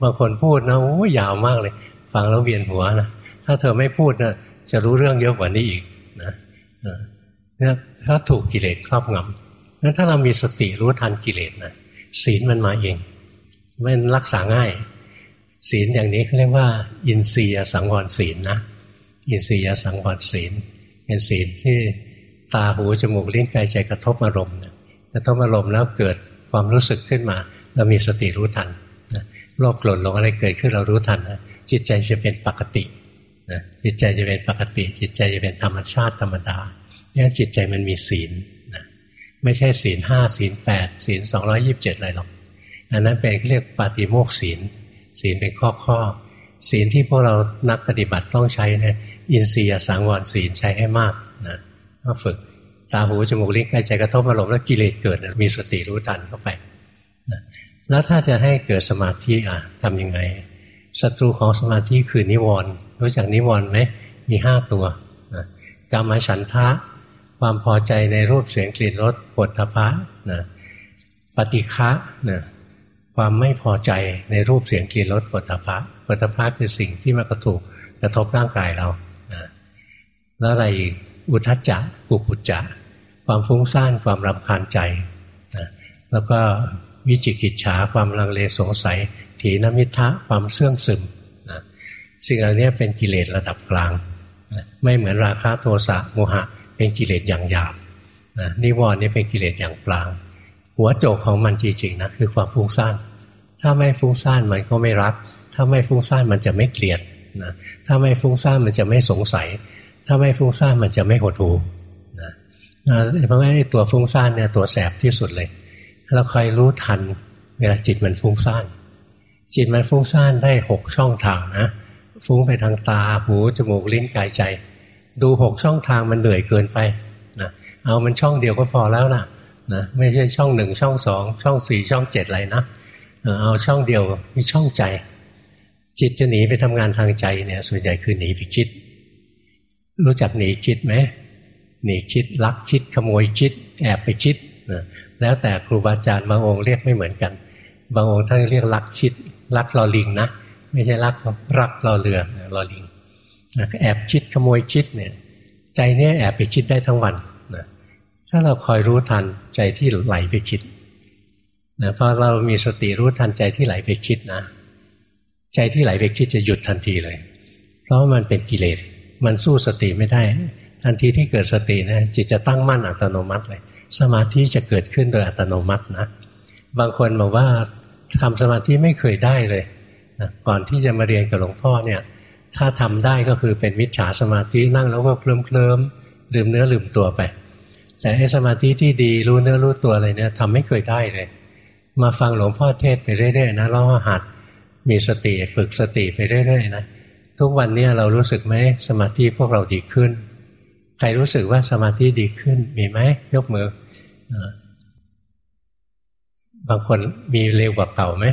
บางคนพูดนะโอ้ยาวมากเลย ฟังแล้วเวียนหัวนะถ้าเธอไม่พูดนะจะรู้เรื่องเยอะกว่านี้อีกนะเนี่ยถ้าถูกกิเลสครอบงำงั้นถ้าเรามีสติรู้ทันกิเลสนะศีลมันมาเองมันรักษาง่าย ศีลอย่างนี้เขาเรียกว่า อินทรียสังวรศีลนะอินทรียสังวรศีลเป็นศีลที่ ตาหูจมูกลิ้นกายใจกระทบอารมณ์กระทบอารมณ์แล้วเกิดความรู้สึกขึ้นมา เรามีสติรู้ทันโลภโกรธหลงอะไรเกิดขึ้นเรารู้ทันจิตใจจะเป็นปกตินะจิตใจจะเป็นปกติ จิตใจจะเป็นธรรมชาติธรรมดาเนี่ยจิตใจมันมีศีลนะไม่ใช่ศีลห้าศีลแปดศีลสองร้อยิบเจ็ดอะไรหรอกอันนั้นเป็นเรียกปาติโมกศีล ศีลเป็นข้อข้อศีลที่พวกเรานักปฏิบัติต้องใช้เนี่ยอินทรียสังวรศีลใช้ให้มาก ก็ฝึกตาหูจมูกลิ้นกายใจกระทบอารมณ์แล้วกิเลสเกิดมีสติรู้ทันเข้าไปนะแล้วถ้าจะให้เกิดสมาธิอะทำยังไงศัตรูของสมาธิคือนิวรณ์รู้จักนิวรณ์ไหมมีห้าตัวนะกามฉันทะ ความพอใจในรูปเสียงกลิ่นรสปวดทพะนะปฏิฆะนะความไม่พอใจในรูปเสียงกลิ่นรสปวดทพะปวดทพะคือสิ่งที่มากระถูกกระทบร่างกายเรานะแล้วอะไรอีก อุทจจะปุกุจจะ ความฟุ้งซ่านความรำคาญใจนะแล้วก็วิจิกิจฉาความลังเลสงสัย ถีนมิทะความเสื่อมซึมนะสิ่งเหล่านี้เป็นกิเลสระดับกลางนะไม่เหมือนราคะโทสะโมหะ เป็นกิเลสอย่างหยาบนะนิวรณ์นี่เป็นกิเลสอย่างกลาง หัวโจกของมันจริงๆนะคือความฟุ้งซ่านถ้าไม่ฟุ้งซ่านมันก็ไม่รัก ถ้าไม่ฟุ้งซ่านมันจะไม่เกลียดนะถ้าไม่ฟุ้งซ่านมันจะไม่สงสัย ถ้าไม่ฟุ้งซ่านมันจะไม่หดหูนะเพราะว่าตัวฟุ้งซ่านเนี่ยตัวแสบที่สุดเลยเราคอยรู้ทัน เวลาจิตมันฟุ้งซ่าน จิตมันฟุ้งซ่านได้หกช่องทางนะฟุ้งไปทางตาหูจมูกลิ้นกายใจ ดูหกช่องทางมันเหนื่อยเกินไปนะเอามันช่องเดียวก็พอแล้วนะนะไม่ใช่ช่องหนึ่งช่องสองช่องสี่ช่องเจ็ดอะไรนะเอาช่องเดียวมีช่องใจ จิตจะหนีไปทำงานทางใจเนี่ยส่วนใหญ่คือหนีไปคิด รู้จักหนีคิดไหมหนีคิดลักคิดขโมยคิด แอบไปคิดนะแล้วแต่ครูบาอาจารย์บางองค์เรียกไม่เหมือนกัน บางองค์ท่านเรียกลักคิดลักลอลิงนะไม่ใช่รักรักลอเรือลอลิงแอบคิดขโมยคิดเนี่ยใจเนี้ยแอบไปคิดได้ทั้งวันนะถ้าเราคอยรู้ทันใจที่ไหลไปคิดนะพอเรามีสติรู้ทันใจที่ไหลไปคิดนะ ใจที่ไหลไปคิดจะหยุดทันทีเลย เพราะมันเป็นกิเลส มันสู้สติไม่ได้ทันทีที่เกิดสตินะจิตจะตั้งมั่นอัตโนมัติเลย สมาธิจะเกิดขึ้นโดยอัตโนมัตินะ บางคนบอกว่าทำสมาธิไม่เคยได้เลยนะก่อนที่จะมาเรียนกับหลวงพ่อเนี่ยถ้าทำได้ก็คือเป็นมิจฉาสมาธินั่งแล้วก็เคลิ้มเคลิ้มลืมเนื้อลืมตัวไป แต่ไอ้สมาธิที่ดีรู้เนื้อรู้ตัวอะไรเนี่ยทำไม่เคยได้เลย มาฟังหลวงพ่อเทศไปเรื่อยๆนะแล้วหัดมีสติฝึกสติไปเรื่อยๆนะ ทุกวันนี้เรารู้สึกไหมสมาธิพวกเราดีขึ้น ใครรู้สึกว่าสมาธิดีขึ้นมีไหมยกมือ บางคนมีเร็วกว่าเก่าไหม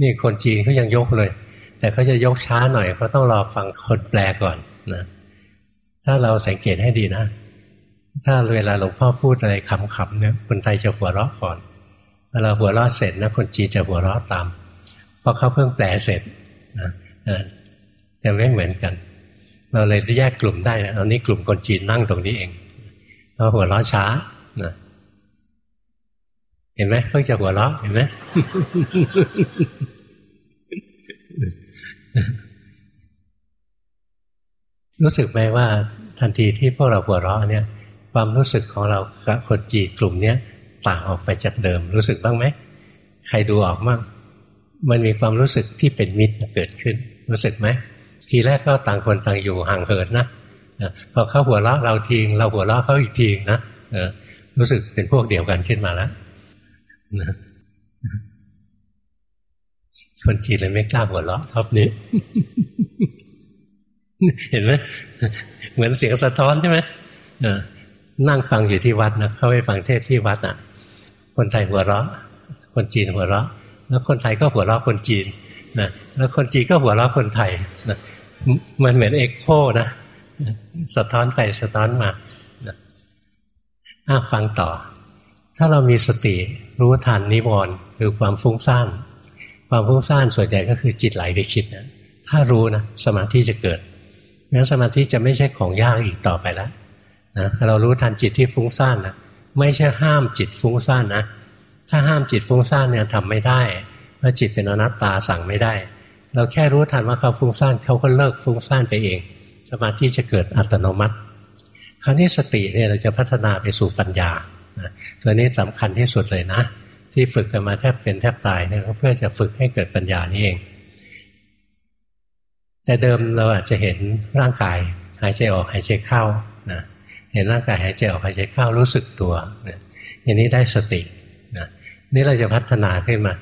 นี่คนจีนเขายังยกเลย แต่เขาจะยกช้าหน่อยเพราะต้องรอฟังคนแปลก่อนนะถ้าเราสังเกตให้ดีนะ ถ้าเวลาหลวงพ่อพูดอะไรขำๆเนี่ยคนไทยจะหัวเราะก่อนเวลาหัวเราะเสร็จนะคนจีนจะหัวเราะตามเพราะเขาเพิ่งแปลเสร็จนะ จะไม่เหมือนกัน เราเลยแยกกลุ่มได้นะอันนี้กลุ่มคนจีนนั่งตรงนี้เองเราหัวเราะช้านะเห็นไหมเพิ่งจะหัวเราะเห็นไหมรู้สึกไหมว่าทันทีที่พวกเราหัวเราะเนี่ย ความรู้สึกของเรากับคนจีนกลุ่มเนี้ยต่างออกไปจากเดิม รู้สึกบ้างไหมใครดูออกมั่งมันมีความรู้สึกที่เป็นมิตรเกิดขึ้น รู้สึกไหม ทีแรกก็ต่างคนต่างอยู่ห่างเหินนะพอเขาหัวเราะเราทิ้งเราหัวเราะเขาอีกทีนะรู้สึกเป็นพวกเดียวกันขึ้นมาแล้วนะคนจีนเลยไม่กล้าหัวเราะรอบนี้ เห็นไหมเหมือนเสียงสะท้อนใช่ไหมนั่งฟังอยู่ที่วัดนะเข้าไปฟังเทศที่วัดอะ คนไทยหัวเราะ คนจีนหัวเราะ แล้วคนไทยก็หัวเราะคนจีนนะแล้วคนจีนก็หัวเราะคนไทยนะ มันเหมือนเอ็กโคนะสะท้อนไปสะท้อนมาอะฟังต่อ ถ้าเรามีสติรู้ทันนิวรณ์คือความฟุ้งซ่านความฟุ้งซ่านส่วนใหญ่ก็คือจิตไหลไปคิดนะถ้ารู้นะสมาธิจะเกิดงั้นสมาธิจะไม่ใช่ของยากอีกต่อไปแล้วนะเรารู้ทันจิตที่ฟุ้งซ่านนะไม่ใช่ห้ามจิตฟุ้งซ่านนะถ้าห้ามจิตฟุ้งซ่านเนี่ยทำไม่ได้เพราะจิตเป็นอนัตตาสั่งไม่ได้ เราแค่รู้ทันว่าเขาฟุ้งซ่านเขาก็เลิกฟุ้งซ่านไปเอง สมาธิจะเกิดอัตโนมัติ คราวนี้สติเนี่ยเราจะพัฒนาไปสู่ปัญญาตัวนี้สำคัญที่สุดเลยนะ ที่ฝึกกันมาแทบเป็นแทบตายเนี่ยเพื่อจะฝึกให้เกิดปัญญานี่เอง แต่เดิมเราอาจจะเห็นร่างกายหายใจออกหายใจเข้านะเห็นร่างกายหายใจออกหายใจเข้ารู้สึกตัวนะอย่างนี้ได้สตินะนี่เราจะพัฒนาขึ้นมา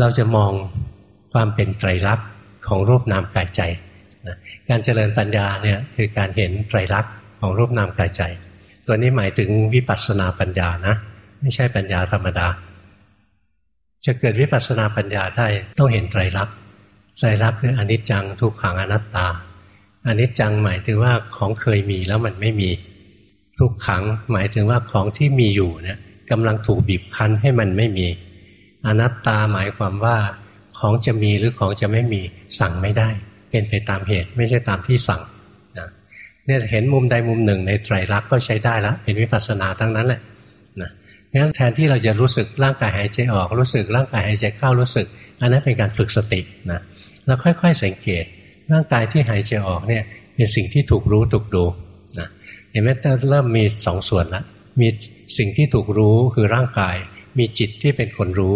เราจะมอง ความเป็นไตรลักษณ์ของรูปนามกายใจนะการเจริญปัญญาเนี่ยคือการเห็นไตรลักษณ์ของรูปนามกายใจ ตัวนี้หมายถึงวิปัสสนาปัญญานะ ไม่ใช่ปัญญาธรรมดา จะเกิดวิปัสสนาปัญญาได้ต้องเห็นไตรลักษณ์ไตรลักษณ์คืออนิจจังทุกขังอนัตตาอนิจจังหมายถึงว่าของเคยมีแล้วมันไม่มี ทุกขังหมายถึงว่าของที่มีอยู่เนี่ยกำลังถูกบีบคั้นให้มันไม่มี อนัตตาหมายความว่า ของจะมีหรือของจะไม่มีสั่งไม่ได้ เป็นไปตามเหตุไม่ใช่ตามที่สั่งนะเนี่ยเห็นมุมใดมุมหนึ่งในไตรลักษณ์ก็ใช้ได้แล้วเป็นวิปัสสนาทั้งนั้นแหละนะงั้นแทนที่เราจะรู้สึกร่างกายหายใจออกรู้สึกร่างกายหายใจเข้ารู้สึก อันนั้นเป็นการฝึกสตินะแล้วค่อย ๆ สังเกตร่างกายที่หายใจออกเนี่ยเป็นสิ่งที่ถูกรู้ถูกดูนะเห็นไหมเริ่มมีสองส่วนละมีสิ่งที่ถูกรู้คือร่างกาย มีจิตที่เป็นคนรู้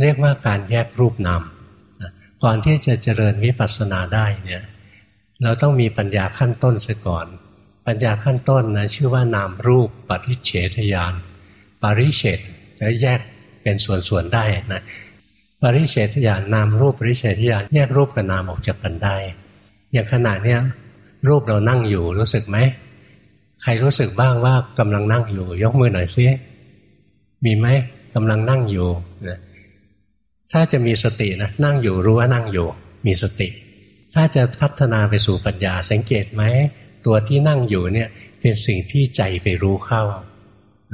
เรียกว่าการแยกรูปนามก่อนที่จะเจริญวิปัสสนาได้เนี่ยเราต้องมีปัญญาขั้นต้นซะก่อน ปัญญาขั้นต้นนะชื่อว่านามรูปปริเฉทยานปริเฉทแล้วแยกเป็นส่วนๆได้นะปริเฉทญาณนามรูปปริเฉทญาณแยกรูปกับนามออกจากกันได้ อย่างขณะเนี้ยรูปเรานั่งอยู่รู้สึกไหมใครรู้สึกบ้างว่ากำลังนั่งอยู่ ยกมือหน่อยซิมีไหมกำลังนั่งอยู่นะ ถ้าจะมีสตินะนั่งอยู่รู้ว่านั่งอยู่ มีสติ ถ้าจะพัฒนาไปสู่ปัญญาสังเกตไหมตัวที่นั่งอยู่เนี่ยเป็นสิ่งที่ใจไปรู้เข้า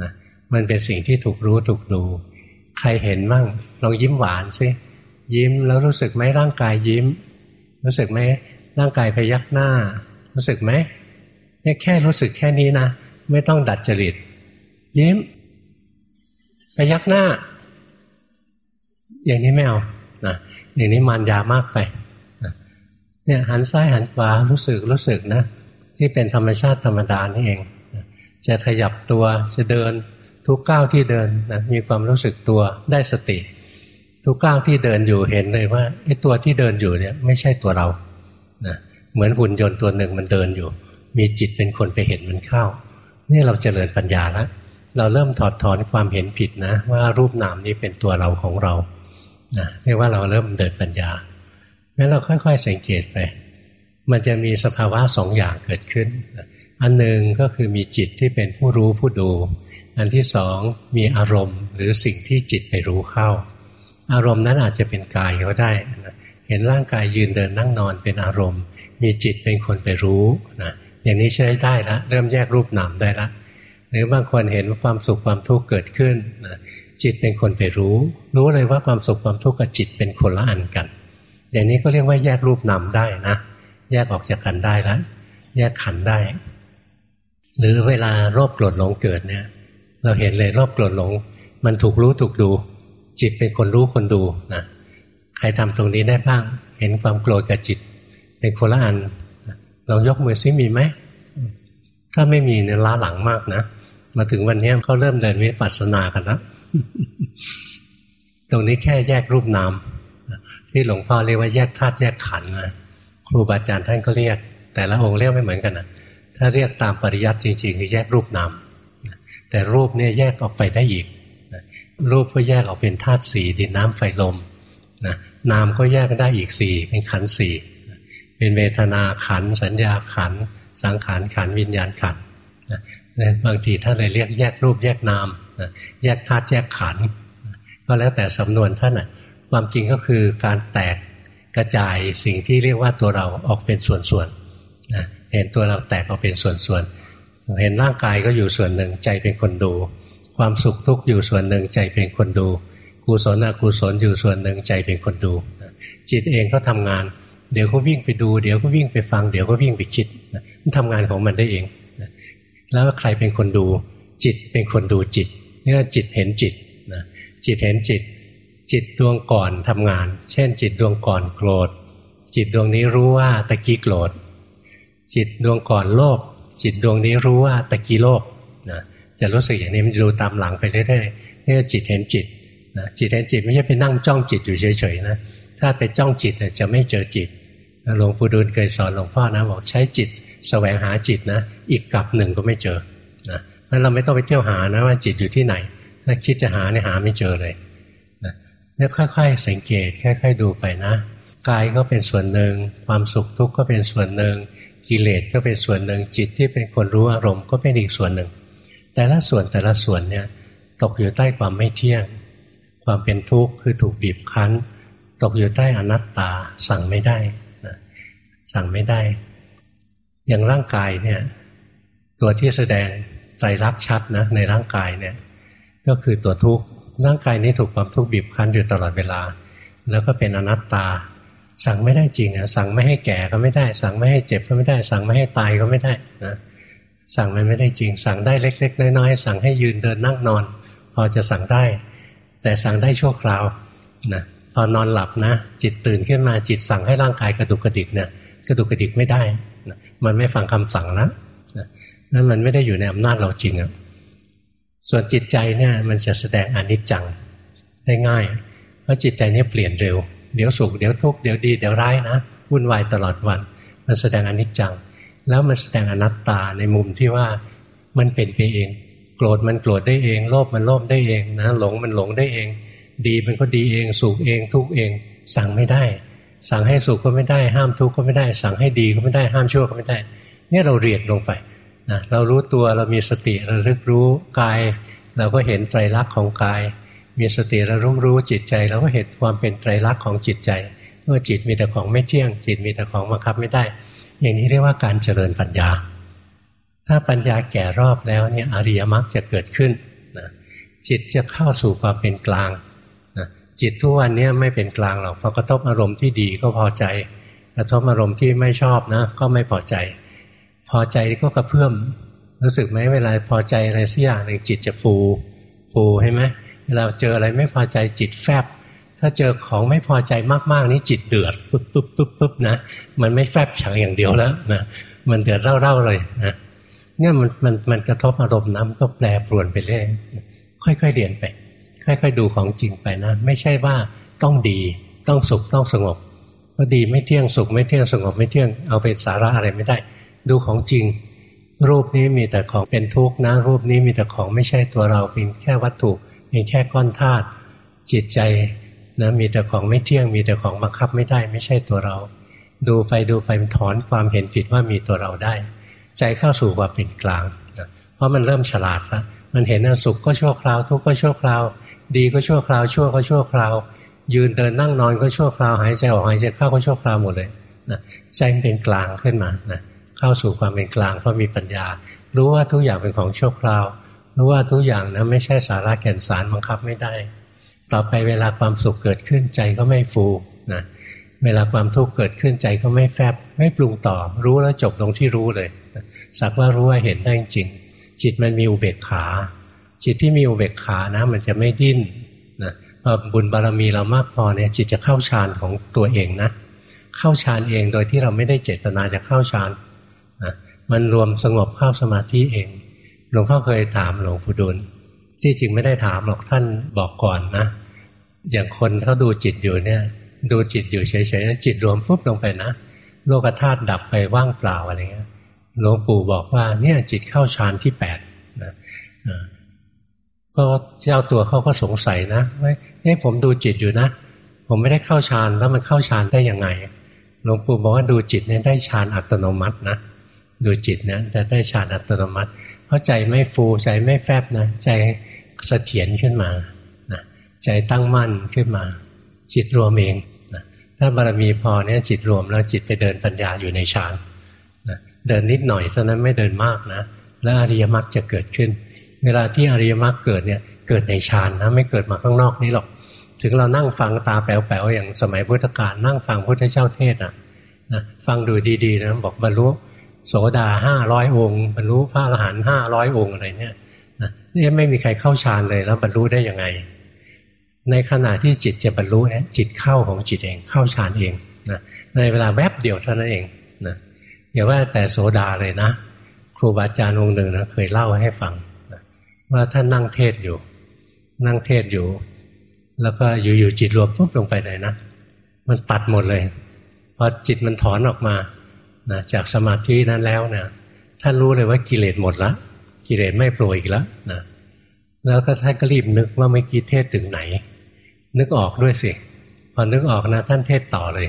นะมันเป็นสิ่งที่ถูกรู้ถูกดู ใครเห็นมั่งลองยิ้มหวานสิยิ้มแล้วรู้สึกไหมร่างกายยิ้ม รู้สึกไหมร่างกายพยักหน้า รู้สึกไหมเนี่ยแค่รู้สึกแค่นี้นะ ไม่ต้องดัดจริต ยิ้ม พยักหน้า อย่างนี้ไม่เอานะอย่างนี้มันยามากไปเนี่ยหันซ้ายหันขวารู้สึกรู้สึกนะ ที่เป็นธรรมชาติธรรมดานี่เองจะขยับตัวจะเดินทุกก้าวที่เดินนะมีความรู้สึกตัวได้สติ ทุกก้าวที่เดินอยู่เห็นเลยว่าไอ้ตัวที่เดินอยู่เนี่ยไม่ใช่ตัวเรานะเหมือนหุ่นยนต์ตัวหนึ่งมันเดินอยู่ มีจิตเป็นคนไปเห็นมันเข้านี่เราเจริญปัญญาแล้วเราเริ่มถอดถอนความเห็นผิดนะ ว่ารูปนามนี้เป็นตัวเราของเรา นะเรียกว่าเราเริ่มเดินปัญญางั้นเราค่อยๆสังเกตไป มันจะมีสภาวะสองอย่างเกิดขึ้น อันหนึ่งก็คือมีจิตที่เป็นผู้รู้ผู้ดู อันที่สองมีอารมณ์ หรือสิ่งที่จิตไปรู้เข้า อารมณ์นั้นอาจจะเป็นกายก็ได้นะเห็นร่างกายยืนเดินนั่งนอนเป็นอารมณ์ มีจิตเป็นคนไปรู้นะอย่างนี้ใช้ได้ละเริ่มแยกรูปนามได้ละ หรือบางคนเห็นว่าความสุขความทุกข์เกิดขึ้นนะ จิตเป็นคนไปรู้ รู้เลยว่าความสุขความทุกข์กับจิตเป็นคนละอันกัน อย่างนี้ก็เรียกว่าแยกรูปนามได้นะ แยกออกจากกันได้แล้วแยกขันได้ หรือเวลาโรคโกรธหลงเกิดเนี่ย เราเห็นเลยรอบโกรธหลง มันถูกรู้ถูกดู จิตเป็นคนรู้คนดูนะใครทำตรงนี้ได้บ้าง เห็นความโกรธกับจิต เป็นคนละอันลองยกมือซิมีไหมถ้าไม่มีเนี่ยล้าหลังมากนะ มาถึงวันนี้เขาเริ่มเดินวิปัสสนากันแล้ว ตรงนี้แค่แยกรูปนามที่หลวงพ่อเรียกว่าแยกธาตุแยกขันธ์นะครูบาอาจารย์ท่านก็เรียก แต่ละองค์เรียกไม่เหมือนกันนะถ้าเรียกตามปริยัติจริงๆคือแยกรูปนามแต่รูปเนี่ยแยกออกไปได้อีกรูปก็แยกออกเป็นธาตุสี่ดินน้ำไฟลมนะนามก็แยกได้อีกสี่เป็นขันสี่เป็นเวทนาขัน สัญญาขัน สังขารขันวิญญาณขันนะบางทีท่านเลยเรียกแยกรูปแยกนาม แยกธาตุแยกขันก็แล้วแต่สำนวนท่านนะความจริงก็คือการแตกกระจายสิ่งที่เรียกว่าตัวเราออกเป็นส่วนๆนะเห็นตัวเราแตกออกเป็นส่วนๆเห็นร่างกายก็อยู่ส่วนหนึ่งใจเป็นคนดู ความสุขทุกข์อยู่ส่วนหนึ่งใจเป็นคนดูกุศลอกุศลอยู่ส่วนหนึ่งใจเป็นคนดู จิตเองก็ทำงาน เดี๋ยวก็วิ่งไปดู เดี๋ยวก็วิ่งไปฟัง เดี๋ยวก็วิ่งไปคิดมันทำงานของมันได้เอง แล้วใครเป็นคนดู จิตเป็นคนดูจิต นี่จิตเห็นจิตนะจิตเห็นจิต จิตดวงก่อนทำงาน เช่น จิตดวงก่อนโกรธ จิตดวงนี้รู้ว่าตะกี้โกรธ จิตดวงก่อนโลภจิตดวงนี้รู้ว่าตะกี้โลกนะจะรู้สึกอย่างนี้มันดูตามหลังไปเรื่อยๆนี่จิตเห็นจิตนะจิตเห็นจิตไม่ใช่ไปนั่งจ้องจิตอยู่เฉยๆนะถ้าไปจ้องจิตจะไม่เจอจิตหลวงปู่ดูลเคยสอนหลวงพ่อนะบอกใช้จิตแสวงหาจิตนะ อีกกลับหนึ่งก็ไม่เจอ นั้นเราไม่ต้องไปเที่ยวหานะว่าจิตอยู่ที่ไหน ถ้าคิดจะหาเนี่ยหาไม่เจอเลยนะเนี่ยค่อย ๆ สังเกตค่อย ๆ ดูไปนะกายก็เป็นส่วนหนึ่ง ความสุขทุกข์ก็เป็นส่วนหนึ่ง กิเลสก็เป็นส่วนหนึ่ง จิตที่เป็นคนรู้อารมณ์ก็เป็นอีกส่วนหนึ่ง แต่ละส่วนแต่ละส่วนเนี่ยตกอยู่ใต้ความไม่เที่ยง ความเป็นทุกข์คือถูกบีบคั้น ตกอยู่ใต้อนัตตาสั่งไม่ได้นะสั่งไม่ได้ อย่างร่างกายเนี่ยตัวที่แสดง ใจรักชัดนะในร่างกายเนี่ยก็คือตัวทุกข์ร่างกายนี้ถูกความทุกข์บีบคั้นอยู่ตลอดเวลา แล้วก็เป็นอนัตตา สั่งไม่ได้จริงนะสั่งไม่ให้แก่ก็ไม่ได้ สั่งไม่ให้เจ็บก็ไม่ได้ สั่งไม่ให้ตายก็ไม่ได้นะสั่งมันไม่ได้จริง สั่งได้เล็ก ๆ น้อยๆสั่งให้ยืนเดินนั่งนอน พอจะสั่งได้ แต่สั่งได้ชั่วคราวนะตอนนอนหลับนะ จิตตื่นขึ้นมาจิตสั่งให้ร่างกายกระดุกกระดิกเนี่ยกระดุกกระดิกไม่ได้นะมันไม่ฟังคำสั่งแล้ว นะนั่นมันไม่ได้อยู่ในอำนาจเราจริงอะส่วนจิตใจเนี่ยมันจะแสดงอนิจจังได้ง่าย เพราะจิตใจเนี่ยเปลี่ยนเร็ว เดี๋ยวสุขเดี๋ยวทุกข์เดี๋ยวดีเดี๋ยวร้ายนะวุ่นวายตลอดวัน มันแสดงอนิจจัง แล้วมันแสดงอนัตตาในมุมที่ว่ามันเป็นไปเอง โกรธมันโกรธได้เอง โลภมันโลภได้เองนะหลงมันหลงได้เอง ดีมันก็ดีเองสุขเองทุกเอง สั่งไม่ได้ สั่งให้สุขก็ไม่ได้ ห้ามทุกข์ก็ไม่ได้ สั่งให้ดีก็ไม่ได้ห้ามชั่วก็ไม่ได้ เนี่ยเราเรียนลงไป นะเรารู้ตัวเรามีสติระลึกรู้กาย เราก็เห็นไตรลักษณ์ของกาย มีสติระรู้รู้จิตใจ เราก็เห็นความเป็นไตรลักษณ์ของจิตใจเมื่อจิตมีแต่ของไม่เที่ยง จิตมีแต่ของบังคับไม่ได้ อย่างนี้เรียกว่าการเจริญปัญญา ถ้าปัญญาแก่รอบแล้วเนี่ยอริยมรรคจะเกิดขึ้นนะจิตจะเข้าสู่ความเป็นกลางนะจิตทุกวันนี้ไม่เป็นกลางหรอกพอกระทบอารมณ์ที่ดีก็พอใจ กระทบอารมณ์ที่ไม่ชอบนะก็ไม่พอใจ พอใจก็กระเพื่อมรู้สึกไหมเวลาพอใจอะไรสักอย่างหนึ่งจิตจะฟู ฟูใช่ไหมเวลาเจออะไรไม่พอใจจิตแฟบ ถ้าเจอของไม่พอใจมากๆนี้จิตเดือดปุ๊บปุ๊บปุ๊บปุ๊บนะมันไม่แฟบฉังอย่างเดียวแล้วนะมันเดือดเร่าๆเลยนะเนี่ยมันมันมันกระทบอารมณ์น้ำก็แปรปรวนไปเรื่อยค่อยๆเรียนไป ค่อยๆดูของจริงไปนะ ไม่ใช่ว่าต้องดีต้องสุขต้องสงบก็ดีไม่เที่ยงสุขไม่เที่ยงสงบไม่เที่ยงเอาเป็นสาระอะไรไม่ได้ ดูของจริง รูปนี้มีแต่ของเป็นทุกข์นะ รูปนี้มีแต่ของไม่ใช่ตัวเราเป็นแค่วัตถุเป็นแค่ก้อนธาตุจิตใจนะมีแต่ของไม่เที่ยง มีแต่ของบังคับไม่ได้ ไม่ใช่ตัวเรา ดูไปดูไปมันถอนความเห็นผิดว่ามีตัวเราได้ ใจเข้าสู่ความเป็นกลางนะเพราะมันเริ่มฉลาดแล้วมันเห็นว่าสุขก็ชั่วคราว ทุกข์ก็ชั่วคราว ดีก็ชั่วคราว ชั่วก็ชั่วคราว ยืนเดินนั่งนอนก็ชั่วคราว หายใจออกหายใจเข้าก็ชั่วคราวหมดเลยนะใจเป็นกลางขึ้นมานะ เข้าสู่ความเป็นกลางเพราะมีปัญญา รู้ว่าทุกอย่างเป็นของชั่วคราว รู้ว่าทุกอย่างนะไม่ใช่สาระแก่นสารบังคับไม่ได้ ต่อไปเวลาความสุขเกิดขึ้นใจก็ไม่ฟูนะเวลาความทุกข์เกิดขึ้นใจก็ไม่แฟบไม่ปรุงต่อ รู้แล้วจบลงที่รู้เลยสักว่ารู้ว่าเห็นได้จริง จิตมันมีอุเบกขา จิตที่มีอุเบกขานะ มันจะไม่ดิ้นนะพอบุญบารมีเรามากพอเนี่ยจิตจะเข้าฌานของตัวเองนะ เข้าฌานเองโดยที่เราไม่ได้เจตนาจะเข้าฌาน มันรวมสงบเข้าสมาธิเอง หลวงพ่อเคยถามหลวงปู่ดูลที่จริงไม่ได้ถามหรอกท่านบอกก่อนนะ อย่างคนเขาดูจิตอยู่เนี่ย ดูจิตอยู่เฉยๆจิตรวมปุ๊บลงไปนะโลกธาตุดับไปว่างเปล่าอะไรเงี้ยหลวงปู่บอกว่าเนี่ยจิตเข้าฌานที่แปดนะก็เจ้าตัวเขาก็สงสัยนะว่าเฮ้ผมดูจิตอยู่นะ ผมไม่ได้เข้าฌานแล้วมันเข้าฌานได้ยังไงหลวงปู่บอกว่าดูจิตเนี่ยได้ฌานอัตโนมัตินะ ดูจิตเนี่ยจะได้ฌานอัตโนมัติ เพราะใจไม่ฟูใจไม่แฟบนะใจเสถียรขึ้นมานะใจตั้งมั่นขึ้นมา จิตรวมเองนะถ้าบารมีพอเนี่ยจิตรวมแล้วจิตไปเดินปัญญาอยู่ในฌานนะเดินนิดหน่อยเท่านั้นไม่เดินมากนะ แล้วอริยมรรคจะเกิดขึ้น เวลาที่อริยมรรคเกิดเนี่ยเกิดในฌานนะไม่เกิดมาข้างนอกนี้หรอก ถึงเรานั่งฟังตาแป๋วๆอย่างสมัยพุทธกาลนั่งฟังพุทธเจ้าเทศอะนะฟังดูดีๆนะบอกบรรลุ โสดาห้าร้อยองค์บรรลุพระอรหันต์ห้าร้อยองค์อะไรเนี่ยนี่ไม่มีใครเข้าฌานเลยแล้วบรรลุได้ยังไง ในขณะที่จิตจะบรรลุเนี่ยจิตเข้าของจิตเองเข้าฌานเองนะในเวลาแวบเดียวเท่านั้นเองนะอย่าว่าแต่โสดาเลยนะ ครูบาอาจารย์องค์หนึ่งนะเคยเล่าให้ฟังนะว่าท่านนั่งเทศอยู่ นั่งเทศอยู่ แล้วก็อยู่ๆจิตรวมปุ๊บลงไปเลยนะ มันตัดหมดเลยพอจิตมันถอนออกมา นะจากสมาธินั้นแล้วเนี่ยท่านรู้เลยว่ากิเลสหมดละกิเลสไม่โผล่อีกแล้วนะแล้วก็ท่านก็รีบนึกว่าไม่กี้เทศถึงไหน นึกออกด้วยสิพอนึกออกนะ ท่านเทศต่อเลย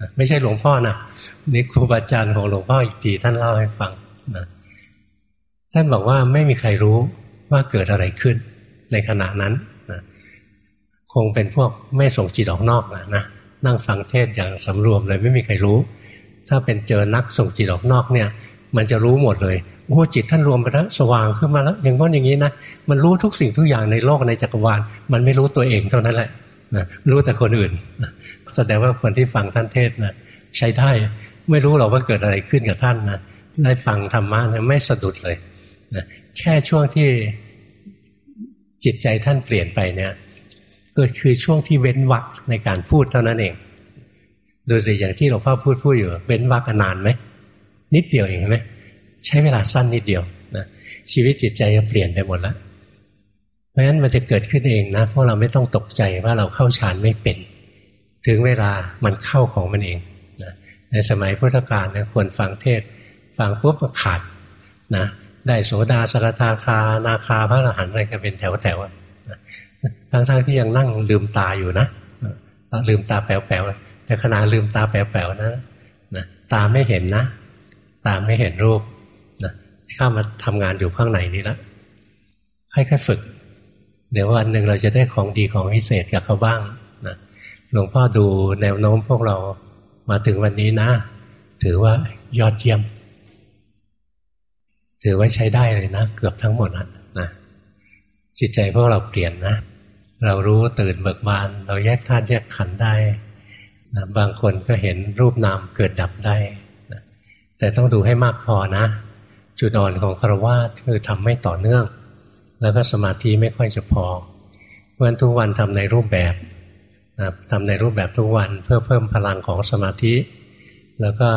นะไม่ใช่หลวงพ่อนะนี่ครูบาอาจารย์ของหลวงพ่ออีกทีท่านเล่าให้ฟังนะท่านบอกว่าไม่มีใครรู้ว่าเกิดอะไรขึ้น ในขณะนั้นนะคงเป็นพวกไม่ส่งจิตออกนอกนะนะนั่งฟังเทศอย่างสำรวมเลยไม่มีใครรู้ ถ้าเป็นเจอนักส่งจิตออกนอกเนี่ย มันจะรู้หมดเลยโอ้จิตท่านรวมไปแล้วสว่างขึ้นมาแล้วอย่างน้นอย่างนี้นะมันรู้ทุกสิ่งทุกอย่างในโลกในจักรวาลมันไม่รู้ตัวเองเท่านั้นแหละนะรู้แต่คนอื่นนะแสดงว่าคนที่ฟังท่านเทศนะใช้ได้ไม่รู้หรอกว่าเกิดอะไรขึ้นกับท่านนะได้ฟังธรรมะนะไม่สะดุดเลยนะแค่ช่วงที่จิตใจท่านเปลี่ยนไปเนี่ยก็คือช่วงที่เว้นวักในการพูดเท่านั้นเอง ดยสิอย่างที่หลวงพ่อพูดพูดอยู่เว้นวักนานไหมนิดเดียวเองใช่ไหมใช้เวลาสั้นนิดเดียวนะชีวิตจิตใจจะเปลี่ยนไปหมดแล้วเพราะฉะนั้นมันจะเกิดขึ้นเองนะพวกเราไม่ต้องตกใจว่าเราเข้าฌานไม่เป็น ถึงเวลามันเข้าของมันเองนะในสมัยพุทธกาลเนี่ยควรฟังเทศฟังปุ๊บก็ขาดนะได้โสดาสกทาคา นาคาพระอรหันต์อะไรกันเป็นแถวแถวทั้งๆทที่ยังนั่งลืมตาอยู่นะลืมตาแป๋วๆ แต่ขณะลืมตาแป๋วๆนะนะตาไม่เห็นนะ ตาไม่เห็นรูปนะข้ามาทำงานอยู่ข้างในนี้แล้วค่อยๆฝึก เดี๋ยววันหนึ่งเราจะได้ของดีของพิเศษกับเขาบ้างนะหลวงพ่อดูแนวโน้มพวกเรามาถึงวันนี้นะ ถือว่ายอดเยี่ยม ถือว่าใช้ได้เลยนะ เกือบทั้งหมดนะนะจิตใจพวกเราเปลี่ยนนะ เรารู้ตื่นเบิกบาน เราแยกธาตุแยกขันธ์ได้ นะบางคนก็เห็นรูปนามเกิดดับได้นะแต่ต้องดูให้มากพอนะ จุดอ่อนของคารวะคือทำไม่ต่อเนื่อง แล้วก็สมาธิไม่ค่อยจะพอเพราะฉะนั้นทุกวันทำในรูปแบบนะทำในรูปแบบทุกวันเพื่อเพิ่มพลังของสมาธิ แล้วก็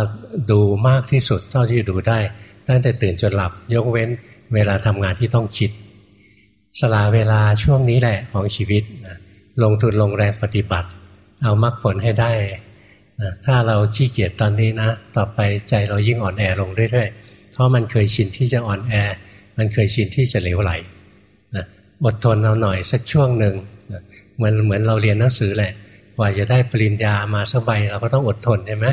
ดูมากที่สุดเท่าที่ดูได้ตั้งแต่ตื่นจนหลับ ยกเว้นเวลาทำงานที่ต้องคิด สละเวลาช่วงนี้แหละของชีวิตนะลงทุนลงแรงปฏิบัติ เอามรรคผลให้ได้นะถ้าเราขี้เกียจตอนนี้นะ ต่อไปใจเรายิ่งอ่อนแอลงเรื่อยๆ เพราะมันเคยชินที่จะอ่อนแอ มันเคยชินที่จะเหลวไหลนะอดทนเราหน่อยสักช่วงหนึ่งนะเหมือนเหมือนเราเรียนหนังสือแหละ กว่าจะได้ปริญญามาสักใบเราก็ต้องอดทนใช่ไหม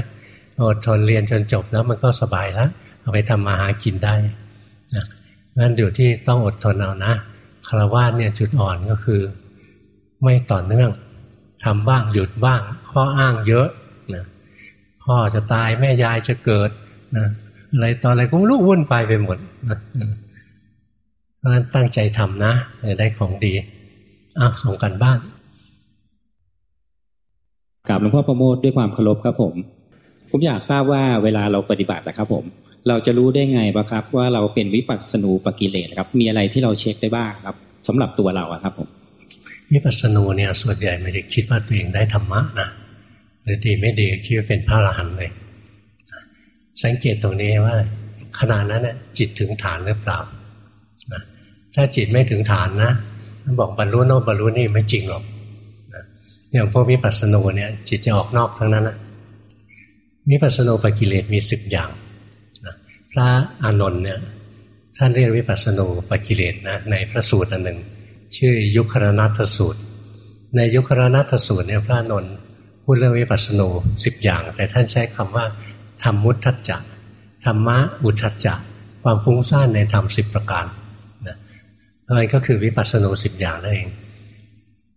อดทนเรียนจนจบแล้วมันก็สบายแล้วเอาไปทำมาหากินได้นะงั้นอยู่ที่ต้องอดทนเอานะคารวะเนี่ยจุดอ่อนก็คือ ไม่ต่อเนื่อง ทำบ้างหยุดบ้าง ข้ออ้างเยอะนะพ่อจะตายแม่ยายจะเกิดนะอะไรตอนอะไรก็รู้วุ่นไปไปหมดนะเพราะฉะนั้นตั้งใจทำนะจะได้ของดีอ้าวส่งกันบ้านกราบหลวงพ่อประโมทด้วยความเคารพครับผม ผมอยากทราบว่าเวลาเราปฏิบัตินะครับ ผม เราจะรู้ได้ไงบ้างครับ ว่าเราเป็นวิปัสสนูปกิเลสครับ มีอะไรที่เราเช็คได้บ้างครับสำหรับตัวเราครับผม วิปัสสนูเนี่ยส่วนใหญ่ไม่ได้คิดว่าตัวเองได้ธรรมะนะหรือดีไม่ดีคิดว่าเป็นพระอรหันต์เลย สังเกตตรงนี้ว่าขณะนั้นน่ยจิตถึงฐานหรือเปล่าถ้าจิตไม่ถึงฐานนะบอกบรรลุโน่บรรลุนี่ไม่จริงหรอกอย่างพวกวิปัสสนูเนี่ย จิตจะออกนอกทั้งนั้นนะวิปัสสนูปกิเลสมีสิบอย่างพระอานนท์เนี่ยท่านเรียกวิปัสสนูปกิเลสนะในพระสูตรอันหนึ่ง ชื่อยุครนัตสูตร ในยุครนัตสูตรเนี่ยพระนนท์พูดเรื่องวิปัสสนูสิบอย่าง แต่ท่านใช้คำว่าธรรมุทัจจะธรรมะอุทัจจะความฟุ้งซ่านในธรรมสิบประการนะนั่นก็คือวิปัสสนูสิบอย่างนั่นเอง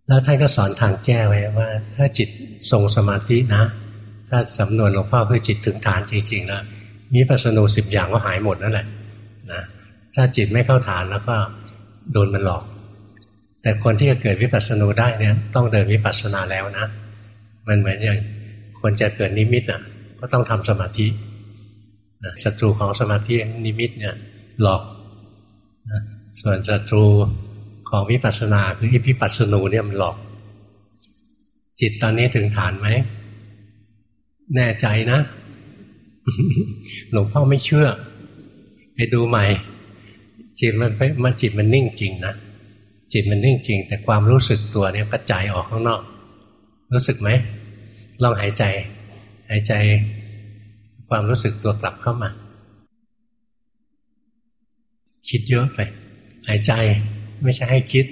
แล้วท่านก็สอนทางแก้ไว้ว่า ถ้าจิตทรงสมาธินะ ถ้าสำนวนหลวงพ่อคือจิตถึงฐานจริงๆนะมีปัสนูสิบอย่างก็หายหมดนั่นแหละนะถ้าจิตไม่เข้าฐานแล้วก็โดนมันหลอก แต่คนที่จะเกิดวิปัสสนูได้เนี่ยต้องเดินวิปัสสนาแล้วนะ มันเหมือนอย่างคนจะเกิดนิมิตอะ ก็ต้องทำสมาธินะศัตรูของสมาธินิมิตเนี่ยหลอกนะส่วนศัตรูของวิปัสสนาคืออิพิปัสสนูเนี่ยมันหลอก จิตตอนนี้ถึงฐานไหม แน่ใจนะ หลวงพ่อไม่เชื่อ ไปดูใหม่ จิตมันมันจิตมันนิ่งจริงนะ จิตมันนิ่งจริง แต่ความรู้สึกตัวเนี่ยกระจายออกข้างนอก รู้สึกไหมลองหายใจ หายใจ ความรู้สึกตัวกลับเข้ามา คิดเยอะไป หายใจไม่ใช่ให้คิด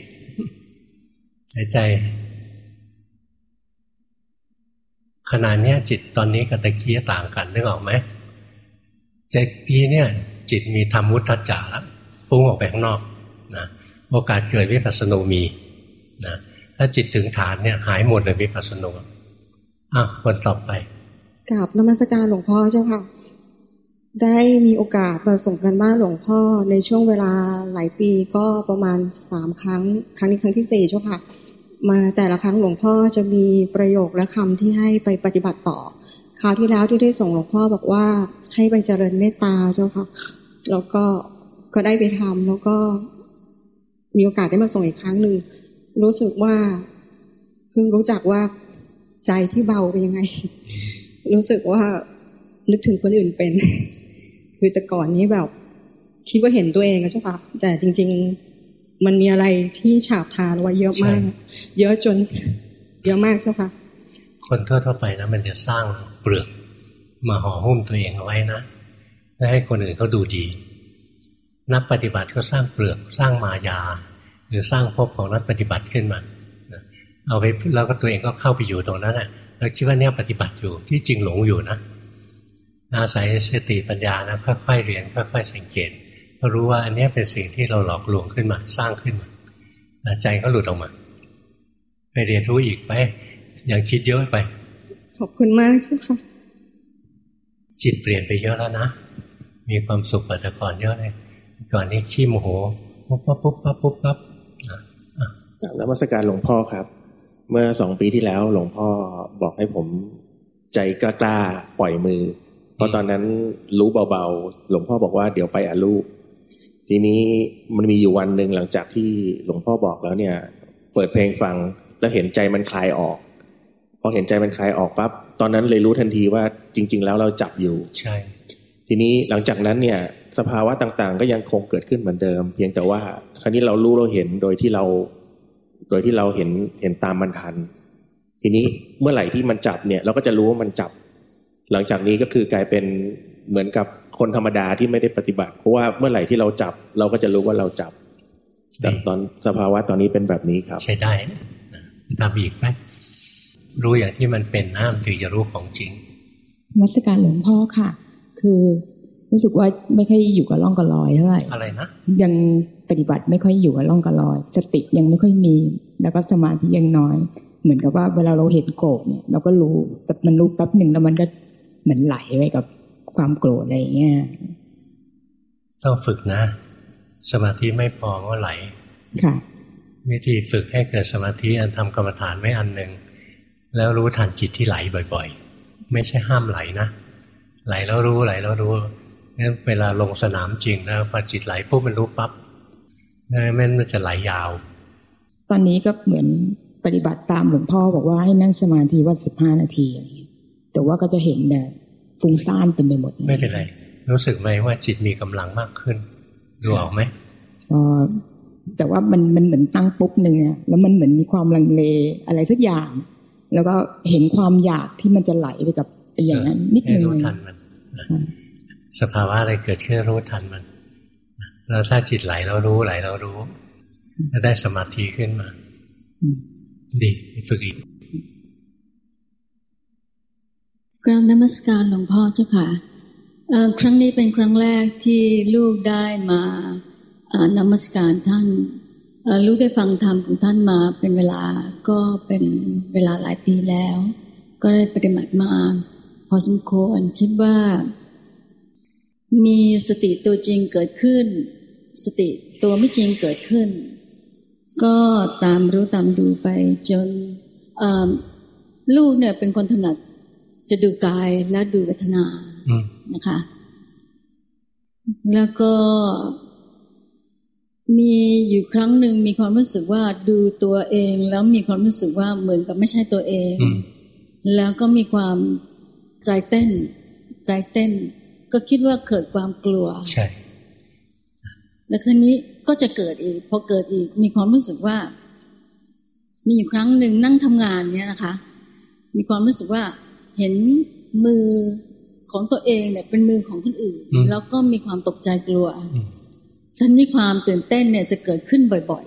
หายใจขณะนี้จิตตอนนี้กับตะกี้ต่างกันนึกออกไหมใจกี้เนี่ย จิตมีธรรมวุฒจักรแล้วฟุ้งออกไปข้างนอกนะ โอกาสเกิดวิปัสสนูมีนะถ้าจิตถึงฐานเนี่ยหายหมดเลยวิปัสสนูอะคนต่อไปกราบนมัสการหลวงพ่อเจ้าค่ะ ได้มีโอกาสมาส่งกันบ้านหลวงพ่อในช่วงเวลาหลายปีก็ประมาณสามครั้ง ครั้งนี้ครั้งที่สี่เจ้าค่ะ มาแต่ละครั้งหลวงพ่อจะมีประโยคและคำที่ให้ไปปฏิบัติต่อ คราวที่แล้วที่ได้ส่งหลวงพ่อบอกว่าให้ไปเจริญเมตตาเจ้าค่ะ แล้วก็ก็ได้ไปทำแล้วก็ มีโอกาสได้มาส่งอีกครั้งหนึ่งรู้สึกว่าเพิ่งรู้จักว่าใจที่เบาเป็นยังไง รู้สึกว่านึกถึงคนอื่นเป็น คือแต่ก่อนนี้แบบ คิดว่าเห็นตัวเองอะเจ้าค่ะแต่จริง ๆ มันมีอะไรที่ฉาบทานไว้เยอะมาก เยอะจน เยอะมากเจ้าค่ะคนทั่วๆไปนะมันจะสร้างเปลือกมาห่อหุ้มตัวเองเอาไว้นะเพื่อให้คนอื่นเขาดูดี นักปฏิบัติก็สร้างเปลือกสร้างมายา หรือสร้างภพของนักปฏิบัติขึ้นมาเอาไปแล้วก็ตัวเองก็เข้าไปอยู่ตรงนั้นแหละแล้วคิดว่าเนี่ยปฏิบัติอยู่ที่จริงหลงอยู่นะอาศัยสติปัญญานะค่อยๆเรียนค่อยๆสังเกตก็รู้ว่าอันนี้เป็นสิ่งที่เราหลอกลวงขึ้นมา สร้างขึ้นมาใจก็หลุดออกมา ไปเรียนรู้อีกไปอย่างคิดเยอะไป ขอบคุณมากเจ้าค่ะจิตเปลี่ยนไปเยอะแล้วนะ มีความสุขกว่าแต่ก่อนเยอะเลย ก่อนนี้ขี้โมโหปุ๊บปั๊บปุ๊บปั๊บปุ๊บปั๊บจากนมัสการหลวงพ่อครับ เมื่อสองปีที่แล้วหลวงพ่อบอกให้ผมใจกล้าๆปล่อยมือ เพราะตอนนั้นรู้เบาๆ หลวงพ่อบอกว่าเดี๋ยวไปอาลูกทีนี้มันมีอยู่วันหนึ่งหลังจากที่หลวงพ่อบอกแล้วเนี่ย เปิดเพลงฟังแล้วเห็นใจมันคลายออกพอเห็นใจมันคลายออกปั๊บตอนนั้นเลยรู้ทันทีว่าจริง ๆ แล้วเราจับอยู่ ใช่ ทีนี้หลังจากนั้นเนี่ยสภาวะต่างๆ ก็ยังคงเกิดขึ้นเหมือนเดิม เพียงแต่ว่าครั้นี้เรารู้เราเห็นโดยที่เรา โดยที่เราเห็นเห็นตามมันทัน ทีนี้เมื่อไหร่ที่มันจับเนี่ย เราก็จะรู้ว่ามันจับ หลังจากนี้ก็คือกลายเป็นเหมือนกับคนธรรมดาที่ไม่ได้ปฏิบัติ เพราะว่าเมื่อไหร่ที่เราจับ เราก็จะรู้ว่าเราจับแต่ตอนสภาวะตอนนี้เป็นแบบนี้ครับ ใช่ได้ทำอีกไหมรู้อย่างที่มันเป็นน้ำถึงจะรู้ของจริงมัสการหลวงพ่อค่ะ คือ รู้สึกว่าไม่ค่อยอยู่กับร่องกับรอยเท่าไหร่อะไรนะยังปฏิบัติไม่ค่อยอยู่กับร่องกับรอย สติยังไม่ค่อยมี แล้วก็สมาธิยังน้อย เหมือนกับว่าเวลาเราเห็นโกรธเนี่ยเราก็รู้แต่มันรู้แป๊บหนึ่งแล้วมันก็เหมือนไหลไปกับความโกรธอะไรอย่างเงี้ยต้องฝึกนะ สมาธิไม่พอก็ไหล ค่ะ วิธีฝึกให้เกิดสมาธิอันทำกรรมฐานไม่อันหนึ่งแล้วรู้ทันจิตที่ไหลบ่อย ๆ ไม่ใช่ห้ามไหลนะ ไหลแล้วรู้ไหลแล้วรู้งั้นเวลาลงสนามจริงนะพอจิตไหลปุ๊บมันรู้ปับ๊บแม่นมันจะไหลยาว ตอนนี้ก็เหมือนปฏิบัติตามหลวงพ่อบอกว่าให้นั่งสมาธิวันสิบห้านาที แต่ว่าก็จะเห็นแบบฟุ้งซ่านเต็มไปหมด ไม่เป็นไร รู้สึกไหมว่าจิตมีกำลังมากขึ้น ดูออกไหมอ๋อแต่ว่ามันมันเหมือนตั้งปุ๊บหนึ่งแล้วมันเหมือนมีความลังเลอะไรสักอย่าง แล้วก็เห็นความอยากที่มันจะไหลไปกับ อย่างนั้น นิดนึงรู้ทันมันสภาวะอะไรเกิดขึ้นรู้ทันมันแล้วถ้าจิตไหลเรารู้ไหลเรารู้จะได้สมาธิขึ้นมา ดีฝึกอีกกราบนมัสการหลวงพ่อเจ้าค่ะครั้งนี้เป็นครั้งแรกที่ลูกได้มานมัสการท่านลูกได้ฟังธรรมของท่านมาเป็นเวลาก็เป็นเวลาหลายปีแล้ว ก็ได้ปฏิบัติมาพ อสมควรคิดว่า มีสติตัวจริงเกิดขึ้น สติตัวไม่จริงเกิดขึ้น ก็ตามรู้ตามดูไปจนลูกเนี่ยเป็นคนถนัดจะดูกายและดูเวทนานะคะ แล้วก็มีอยู่ครั้งหนึ่งมีความรู้สึกว่าดูตัวเอง แล้วมีความรู้สึกว่าเหมือนกับไม่ใช่ตัวเอง แล้วก็มีความ ใจเต้น ใจเต้น ก็คิดว่าเกิดความกลัว ใช่ แล้วคืนนี้ก็จะเกิดอีก พอเกิดอีกมีความรู้สึกว่า มีอยู่ครั้งหนึ่งนั่งทำงานเนี่ยนะคะ มีความรู้สึกว่าเห็นมือของตัวเองเนี่ยเป็นมือของคนอื่นอืมแล้วก็มีความตกใจกลัวอืมท่านนี้ความตื่นเต้นเนี่ยจะเกิดขึ้นบ่อย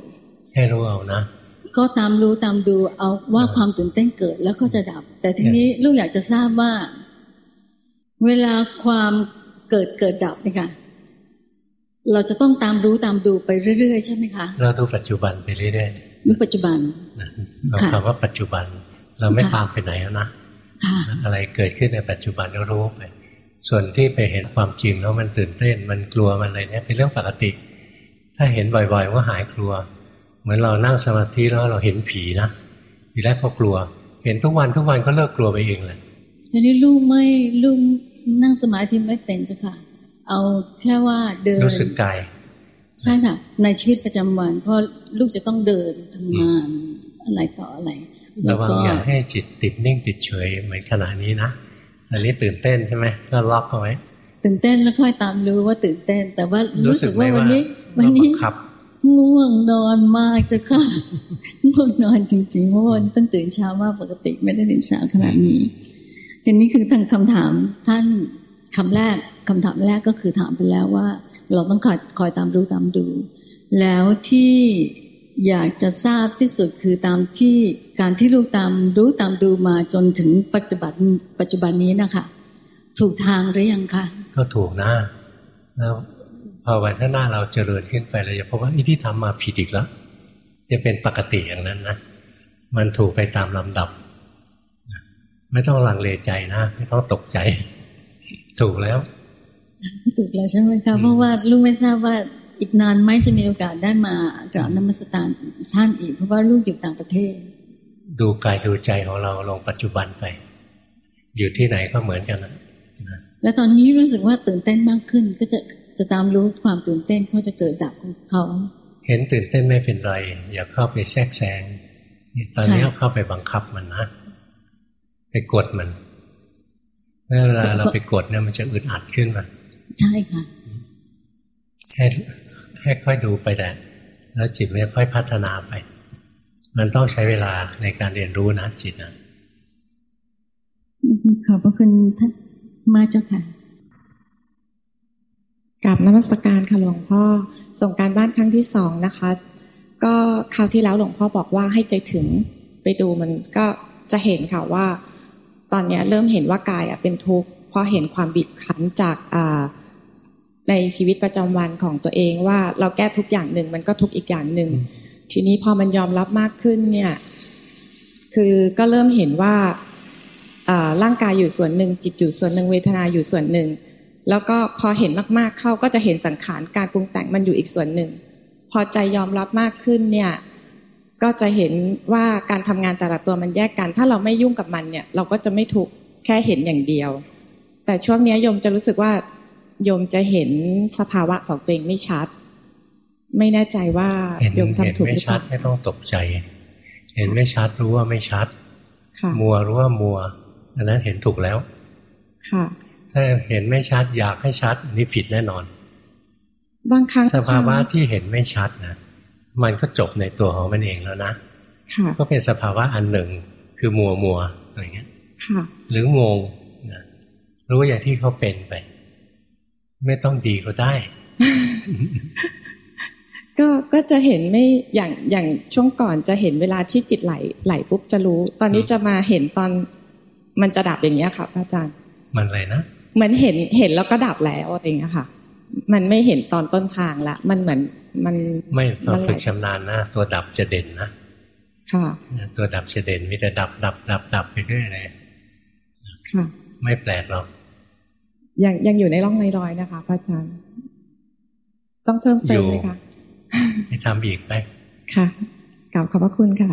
ให้รู้เอานะๆ ก็ตามรู้ตามดูเอาว่าความตื่นเต้นเกิดแล้วก็จะดับ แต่ทีนี้ลูกอยากจะทราบว่า เวลาความเกิดเกิดดับเนี่ยค่ะเราจะต้องตามรู้ตามดูไปเรื่อยๆใช่ไหมคะ เราดูปัจจุบันไปเรื่อยรู้ปัจจุบันๆนะเราค่ะคำว่าปัจจุบัน เราไม่ค่ะตามไปไหนแล้วนะค่ะอะไรเกิดขึ้นในปัจจุบันก็รู้ไป ส่วนที่ไปเห็นความจริงแล้วมันตื่นเต้น มันกลัวมันอะไรเนี่ยเป็นเรื่องปกติ ถ้าเห็นบ่อยๆก็หายกลัวเห มือนเรานั่งสมาธิแล้วเราเห็นผีนะทีแรกก็กลัว เห็นทุกวันทุกวันก็เลิกกลัวไปเองเลยทีนี้ลูกไม่ลูกนั่งสมาธิไม่เป็นจ้ะค่ะ เอาแค่ว่าเดินรู้สึกกายใช่ค่ะ ในชีวิตประจำวันเพราะลูกจะต้องเดินทำงานอะไรต่ออะไรแล้ระววังก็อย่าให้จิตติดนิ่งติดเฉยเหมือนขณะนี้นะตอนนี้ตื่นเต้นใช่ไหมก็ล็อกเอาไว้ตื่นเต้นแล้วค่อยตามรู้ว่าตื่นเต้น แต่ว่ารู้สึกไหมว่าวันนี้ วัเรานบันี้งคับ ง่วงนอนมากจะค่ะง่วงนอนจริงๆเพราะว่าวันนี้ต้องตื่นเช้ามากปกติไม่ได้ตื่นเช้าขนาดนี้ทีนี้คือทางคำถามท่านคำแรกคำถามแรกก็คือถามไปแล้วว่า เราต้องคอยคอยตามรู้ตามดู แล้วที่อยากจะทราบที่สุดคือตามที่การที่ลูกตามรู้ตามดูมาจนถึงปัจจุบันปัจจุบันนี้นะคะ ถูกทางหรือยังคะก็ถูกนะแล้ว อวันข้างหน้าเราเจริญขึ้นไปเราจะพบว่าไอ้ที่ทำมาผิดอีกแล้ว จะเป็นปกติอย่างนั้นนะมันถูกไปตามลำดับ ไม่ต้องลังเลใจนะ ไม่ต้องตกใจ ถูกแล้ว ถูกแล้วใช่ไหมคะเพราะว่าลูกไม่ทราบว่าอีกนานไหมจะมีโอกาสได้มากราบนมัสการท่านอีก เพราะว่าลูกอยู่ต่างประเทศ ดูกายดูใจของเราลงปัจจุบันไป อยู่ที่ไหนก็เหมือนกันนะนะและตอนนี้รู้สึกว่าตื่นเต้นมากขึ้นก็จะ จะตามรู้ความตื่นเต้นเขาจะเกิดดับของเขา เห็นตื่นเต้นไม่เป็นไร อย่าเข้าไปแทรกแซงนี่ตอนนี้ค่ะเข้าไปบังคับมันนะ ไปกดมันเมื่อเวลาเราไปกดเนี่ยมันจะอึดอัดขึ้นมา ใช่ค่ะให้ให้ค่อยดูไปแต่แล้วจิตมันจะค่อยพัฒนาไป มันต้องใช้เวลาในการเรียนรู้นะจิตนะขอบพระคุณท่านมากเจ้าค่ะ กราบนมัสการค่ะหลวงพ่อ ส่งการบ้านครั้งที่สองนะคะ ก็คราวที่แล้วหลวงพ่อบอกว่าให้ใจถึงไปดูมันก็จะเห็นค่ะว่า ตอนเนี้ยเริ่มเห็นว่ากายอะเป็นทุกข์เพราะเห็นความบีบคั้นจากอ่าในชีวิตประจำวันของตัวเองว่าเราแก้ทุกอย่างหนึ่งมันก็ทุกข์อีกอย่างหนึ่งทีนี้พอมันยอมรับมากขึ้นเนี่ย คือก็เริ่มเห็นว่าอ่าร่างกายอยู่ส่วนหนึ่งจิตอยู่ส่วนหนึ่งเวทนาอยู่ส่วนหนึ่ง แล้วก็พอเห็นมากๆเข้าก็จะเห็นสังขารการปรุงแต่งมันอยู่อีกส่วนหนึ่ง พอใจยอมรับมากขึ้นเนี่ย ก็จะเห็นว่าการทำงานแต่ละตัวมันแยกกัน ถ้าเราไม่ยุ่งกับมันเนี่ย เราก็จะไม่ทุกข์แค่เห็นอย่างเดียว แต่ช่วงเนี้ยโยมจะรู้สึกว่าโยมจะเห็นสภาวะของตัวเองไม่ชัด ไม่แน่ใจว่าเห็นโยมเห็นทำถูกหไม่รือเปชัล่าดไม่ต้องตกใจ เห็นไม่ชัดรู้ว่าไม่ชัดค่ะมัวรู้ว่ามัวอันนั้นเห็นถูกแล้ว ค่ะ ถ้าเห็นไม่ชัดอยากให้ชัดอันนี้ผิดแน่นอน บางครั้งสภาวะความที่เห็นไม่ชัดนะมันก็จบในตัวของมันเองแล้วนะค่ะก็เป็นสภาวะอันหนึ่งคือมัวมัวอะไรเงี้ยค่ะหรืองงนะรู้อย่างที่เขาเป็นไป ไม่ต้องดีก็ได้ ก็ก็จะเห็นไม่อย่างอย่างช่วงก่อนจะเห็นเวลาที่จิตไหลไหลปุ๊บจะรู้ ตอนนี้อืมจะมาเห็นตอนมันจะดับอย่างเงี้ยค่ะพระอาจารย์ มันอะไรนะ เหมือนเห็นเห็นแล้วก็ดับแล้วอะไรอย่างเงี้ยค่ะ มันไม่เห็นตอนต้นทางละ มันเหมือนมันไม่พอมันไหลฝึกชำนาญนะตัวดับจะเด่นนะค่ะ ตัวดับจะเด่นมีแต่ดับดับดับดับไปเรื่อยเลยค่ะ ไม่แปลกหรอกยังยังอยู่ในร่องในรอยนะคะพระอาจารย์ต้องเพิ่มเติมไหมคะไปทำอีกไปค่ะกล่าวขอบพระคุณค่ะ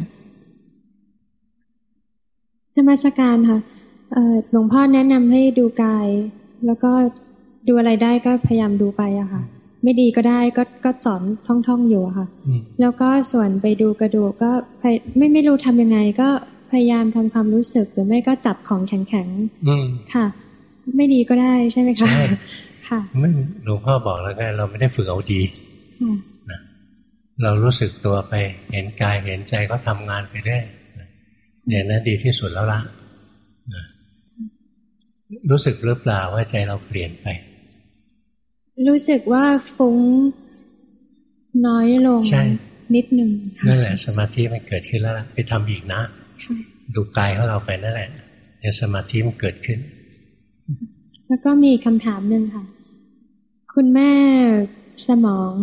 นมัสการค่ะเอ่อ หลวงพ่อแนะนำให้ดูกาย แล้วก็ดูอะไรได้ก็พยายามดูไปอะค่ะ ไม่ดีก็ได้ก็ก็สอนท่องๆอยู่อะค่ะอืมแล้วก็ส่วนไปดูกระดูกก็พยไม่ไม่รู้ทำยังไง ก็พยายามทำความรู้สึกหรือไม่ก็จับของแข็งอืมๆค่ะ ไม่ดีก็ได้ใช่ไหมคะใช่ค่ะไม่หลวงพ่อบอกแล้วไงเราไม่ได้ฝึกเอาดีค่ะเรารู้สึกตัวไปเห็นกายเห็นใจก็ทำงานไปเรื่อยนะอย่างนั้นดีที่สุดแล้วละนะ รู้สึกหรือเปล่าว่าใจเราเปลี่ยนไป รู้สึกว่าฟุ้งน้อยลงใช่นิดนึงนั่นแหละ สมาธิมันเกิดขึ้นแล้วไปทำอีกนะดูกายของเราไปนั่นแหละเดี๋ยวสมาธิมันเกิดขึ้น แล้วก็มีคำถามหนึ่งค่ะ คุณแม่สมอง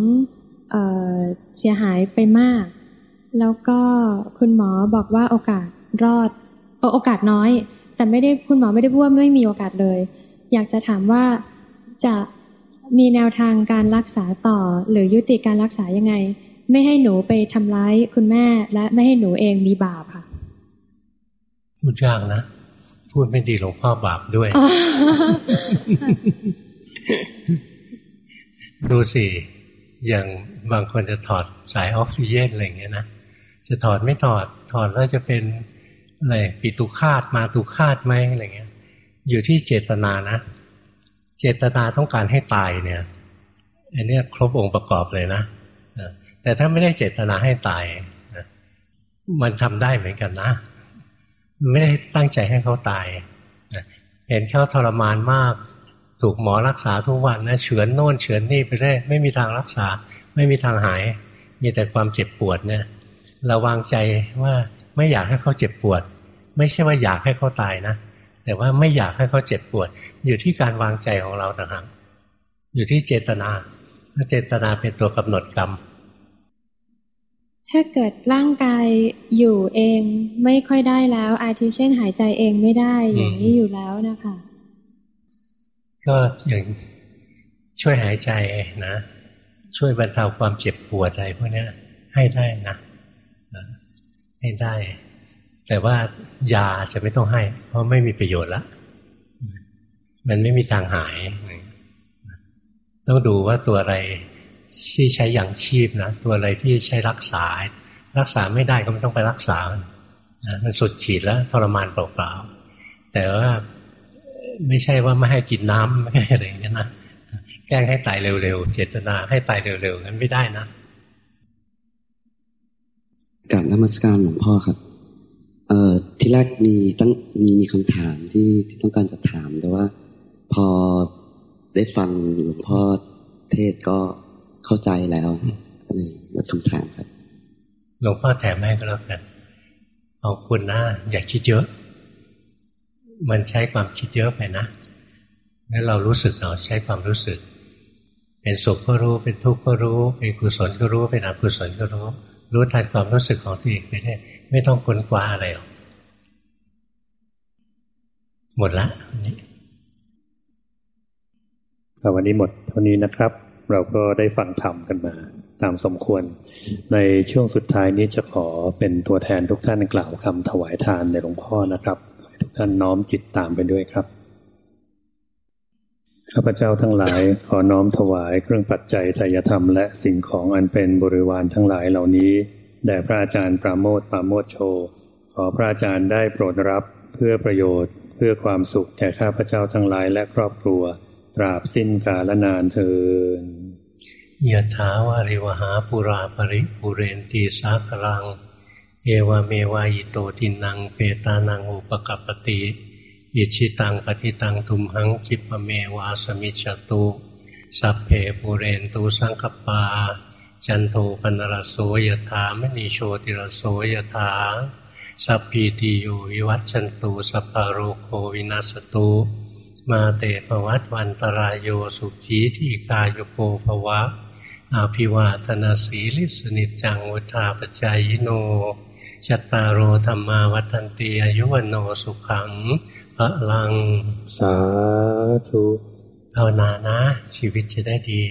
เออเสียหายไปมาก แล้วก็คุณหมอบอกว่าโอกาสรอดโอกาสน้อย แต่ไม่ได้คุณหมอไม่ได้พูดว่าไม่มีโอกาสเลย อยากจะถามว่าจะมีแนวทางการรักษาต่อ หรือยุติการรักษายังไง ไม่ให้หนูไปทำร้ายคุณแม่ และไม่ให้หนูเองมีบาปค่ะพูดยากนะ พูดไม่ดีหลวงพ่อบาปด้วย ดูสิอย่างบางคนจะถอดสายออกซิเจนอะไรอย่างเงี้ยนะจะถอดไม่ถอดถอดแล้วจะเป็น อะไรปิตุคาดมาตุคาดไหมอะไรเงี้ย อยู่ที่เจตนานะ เจตนาต้องการให้ตายเนี่ยอันนี้ครบองค์ประกอบเลยนะแต่ถ้าไม่ได้เจตนาให้ตายมันทำได้เหมือนกันนะ ไม่ได้ตั้งใจให้เขาตายเห็นเขาทรมานมาก ถูกหมอรักษาทุกวันนะเฉือนโน่นเฉือนนี่ไปเรื่อยไม่มีทางรักษา ไม่มีทางหาย มีแต่ความเจ็บปวดเนี่ยราวางใจว่าไม่อยากให้เขาเจ็บปวด ไม่ใช่ว่าอยากให้เขาตายนะแต่ว่าไม่อยากให้เขาเจ็บปวด อยู่ที่การวางใจของเราต่างหากอยู่ที่เจตนาเจตนาเป็นตัวกำหนดกรรม ถ้าเกิดร่างกายอยู่เองไม่ค่อยได้แล้ว อาทิเช่นหายใจเองไม่ได้อย่างนี้อยู่แล้วนะคะก็อย่างช่วยหายใจนะ ช่วยบรรเทาความเจ็บปวดอะไรพวกนี้ให้ได้นะให้ได้ แต่ว่ายาจะไม่ต้องให้ เพราะไม่มีประโยชน์ละมันไม่มีทางหาย ต้องดูว่าตัวอะไรที่ใช้อย่างชีพนะตัวอะไรที่ใช้รักษา รักษาไม่ได้ก็ไม่ต้องไปรักษานะมันสุดขีดแล้วทรมานเปล่าๆแต่ว่าไม่ใช่ว่าไม่ให้กินน้ำไม่ให้อะไรอย่างนี้นะแกล้งให้ตายเร็วๆ เจตนาให้ตายเร็วๆนั้นไม่ได้นะกับนมัสการหลวงพ่อครับ เอ่อที่แรกมีตั้งมีมีคำถามที่ที่ต้องการจะถามแต่ว่า พอได้ฟังหลวงพ่อเทศก็เข้าใจแล้วก็เลยมาคำถามครับหลวงพ่อแถมให้ก็แล้วกันของคุณนะอย่าคิดเยอะ มันใช้ความคิดเยอะไปนะงั้นเรารู้สึกเนาะใช้ความรู้สึก เป็นสุขก็รู้เป็นทุกข์ก็รู้ เป็นกุศลก็รู้ เป็นอกุศลก็รู้ รู้ทันความรู้สึกของตัวเองไปได้ ไม่ต้องค้นคว้าอะไรหรอกหมดละวันนี้วันนี้หมดเท่านี้นะครับ เราก็ได้ฟังธรรมกันมาตามสมควร ในช่วงสุดท้ายนี้จะขอเป็นตัวแทนทุกท่านกล่าวคำถวายทานในหลวงพ่อนะครับทุกท่านน้อมจิตตามไปด้วยครับข้าพเจ้าทั้งหลายขอน้อมถวายเครื่องปัจจัยทายธรรมและสิ่งของอันเป็นบริวารทั้งหลายเหล่านี้ แด่พระอาจารย์ปราโมทปราโมทโช ขอพระอาจารย์ได้โปรดรับเพื่อประโยชน์ เพื่อความสุขแก่ข้าพเจ้าทั้งหลายและครอบครัว ตราบสิ้นกาลนานเทินยะถาวาริวหาปุราปริปุเรนตีสากลัง เอวเมวายโตทินังเปตานังอุปกปติ อิชิตังปฏิตังทุมหังคิปเมวาสมิจตุ สัพเพปุเรนตูสังคปา จันโทปนรโสยถามณีโชติรโสยถาสัพพีติโยวิวัตชันตุสัพพโรโควินัสตุ มาเตภวัตวันตรายโยสุขีที่กายโปภวะ อาภิวาธนาสีลิสนิจังวุธาปจายโนชัตตารโอธรรมาวัตันตีอายุวันโนสุขังพระลัง สาธุภาวนานะ ชีวิตจะได้ดี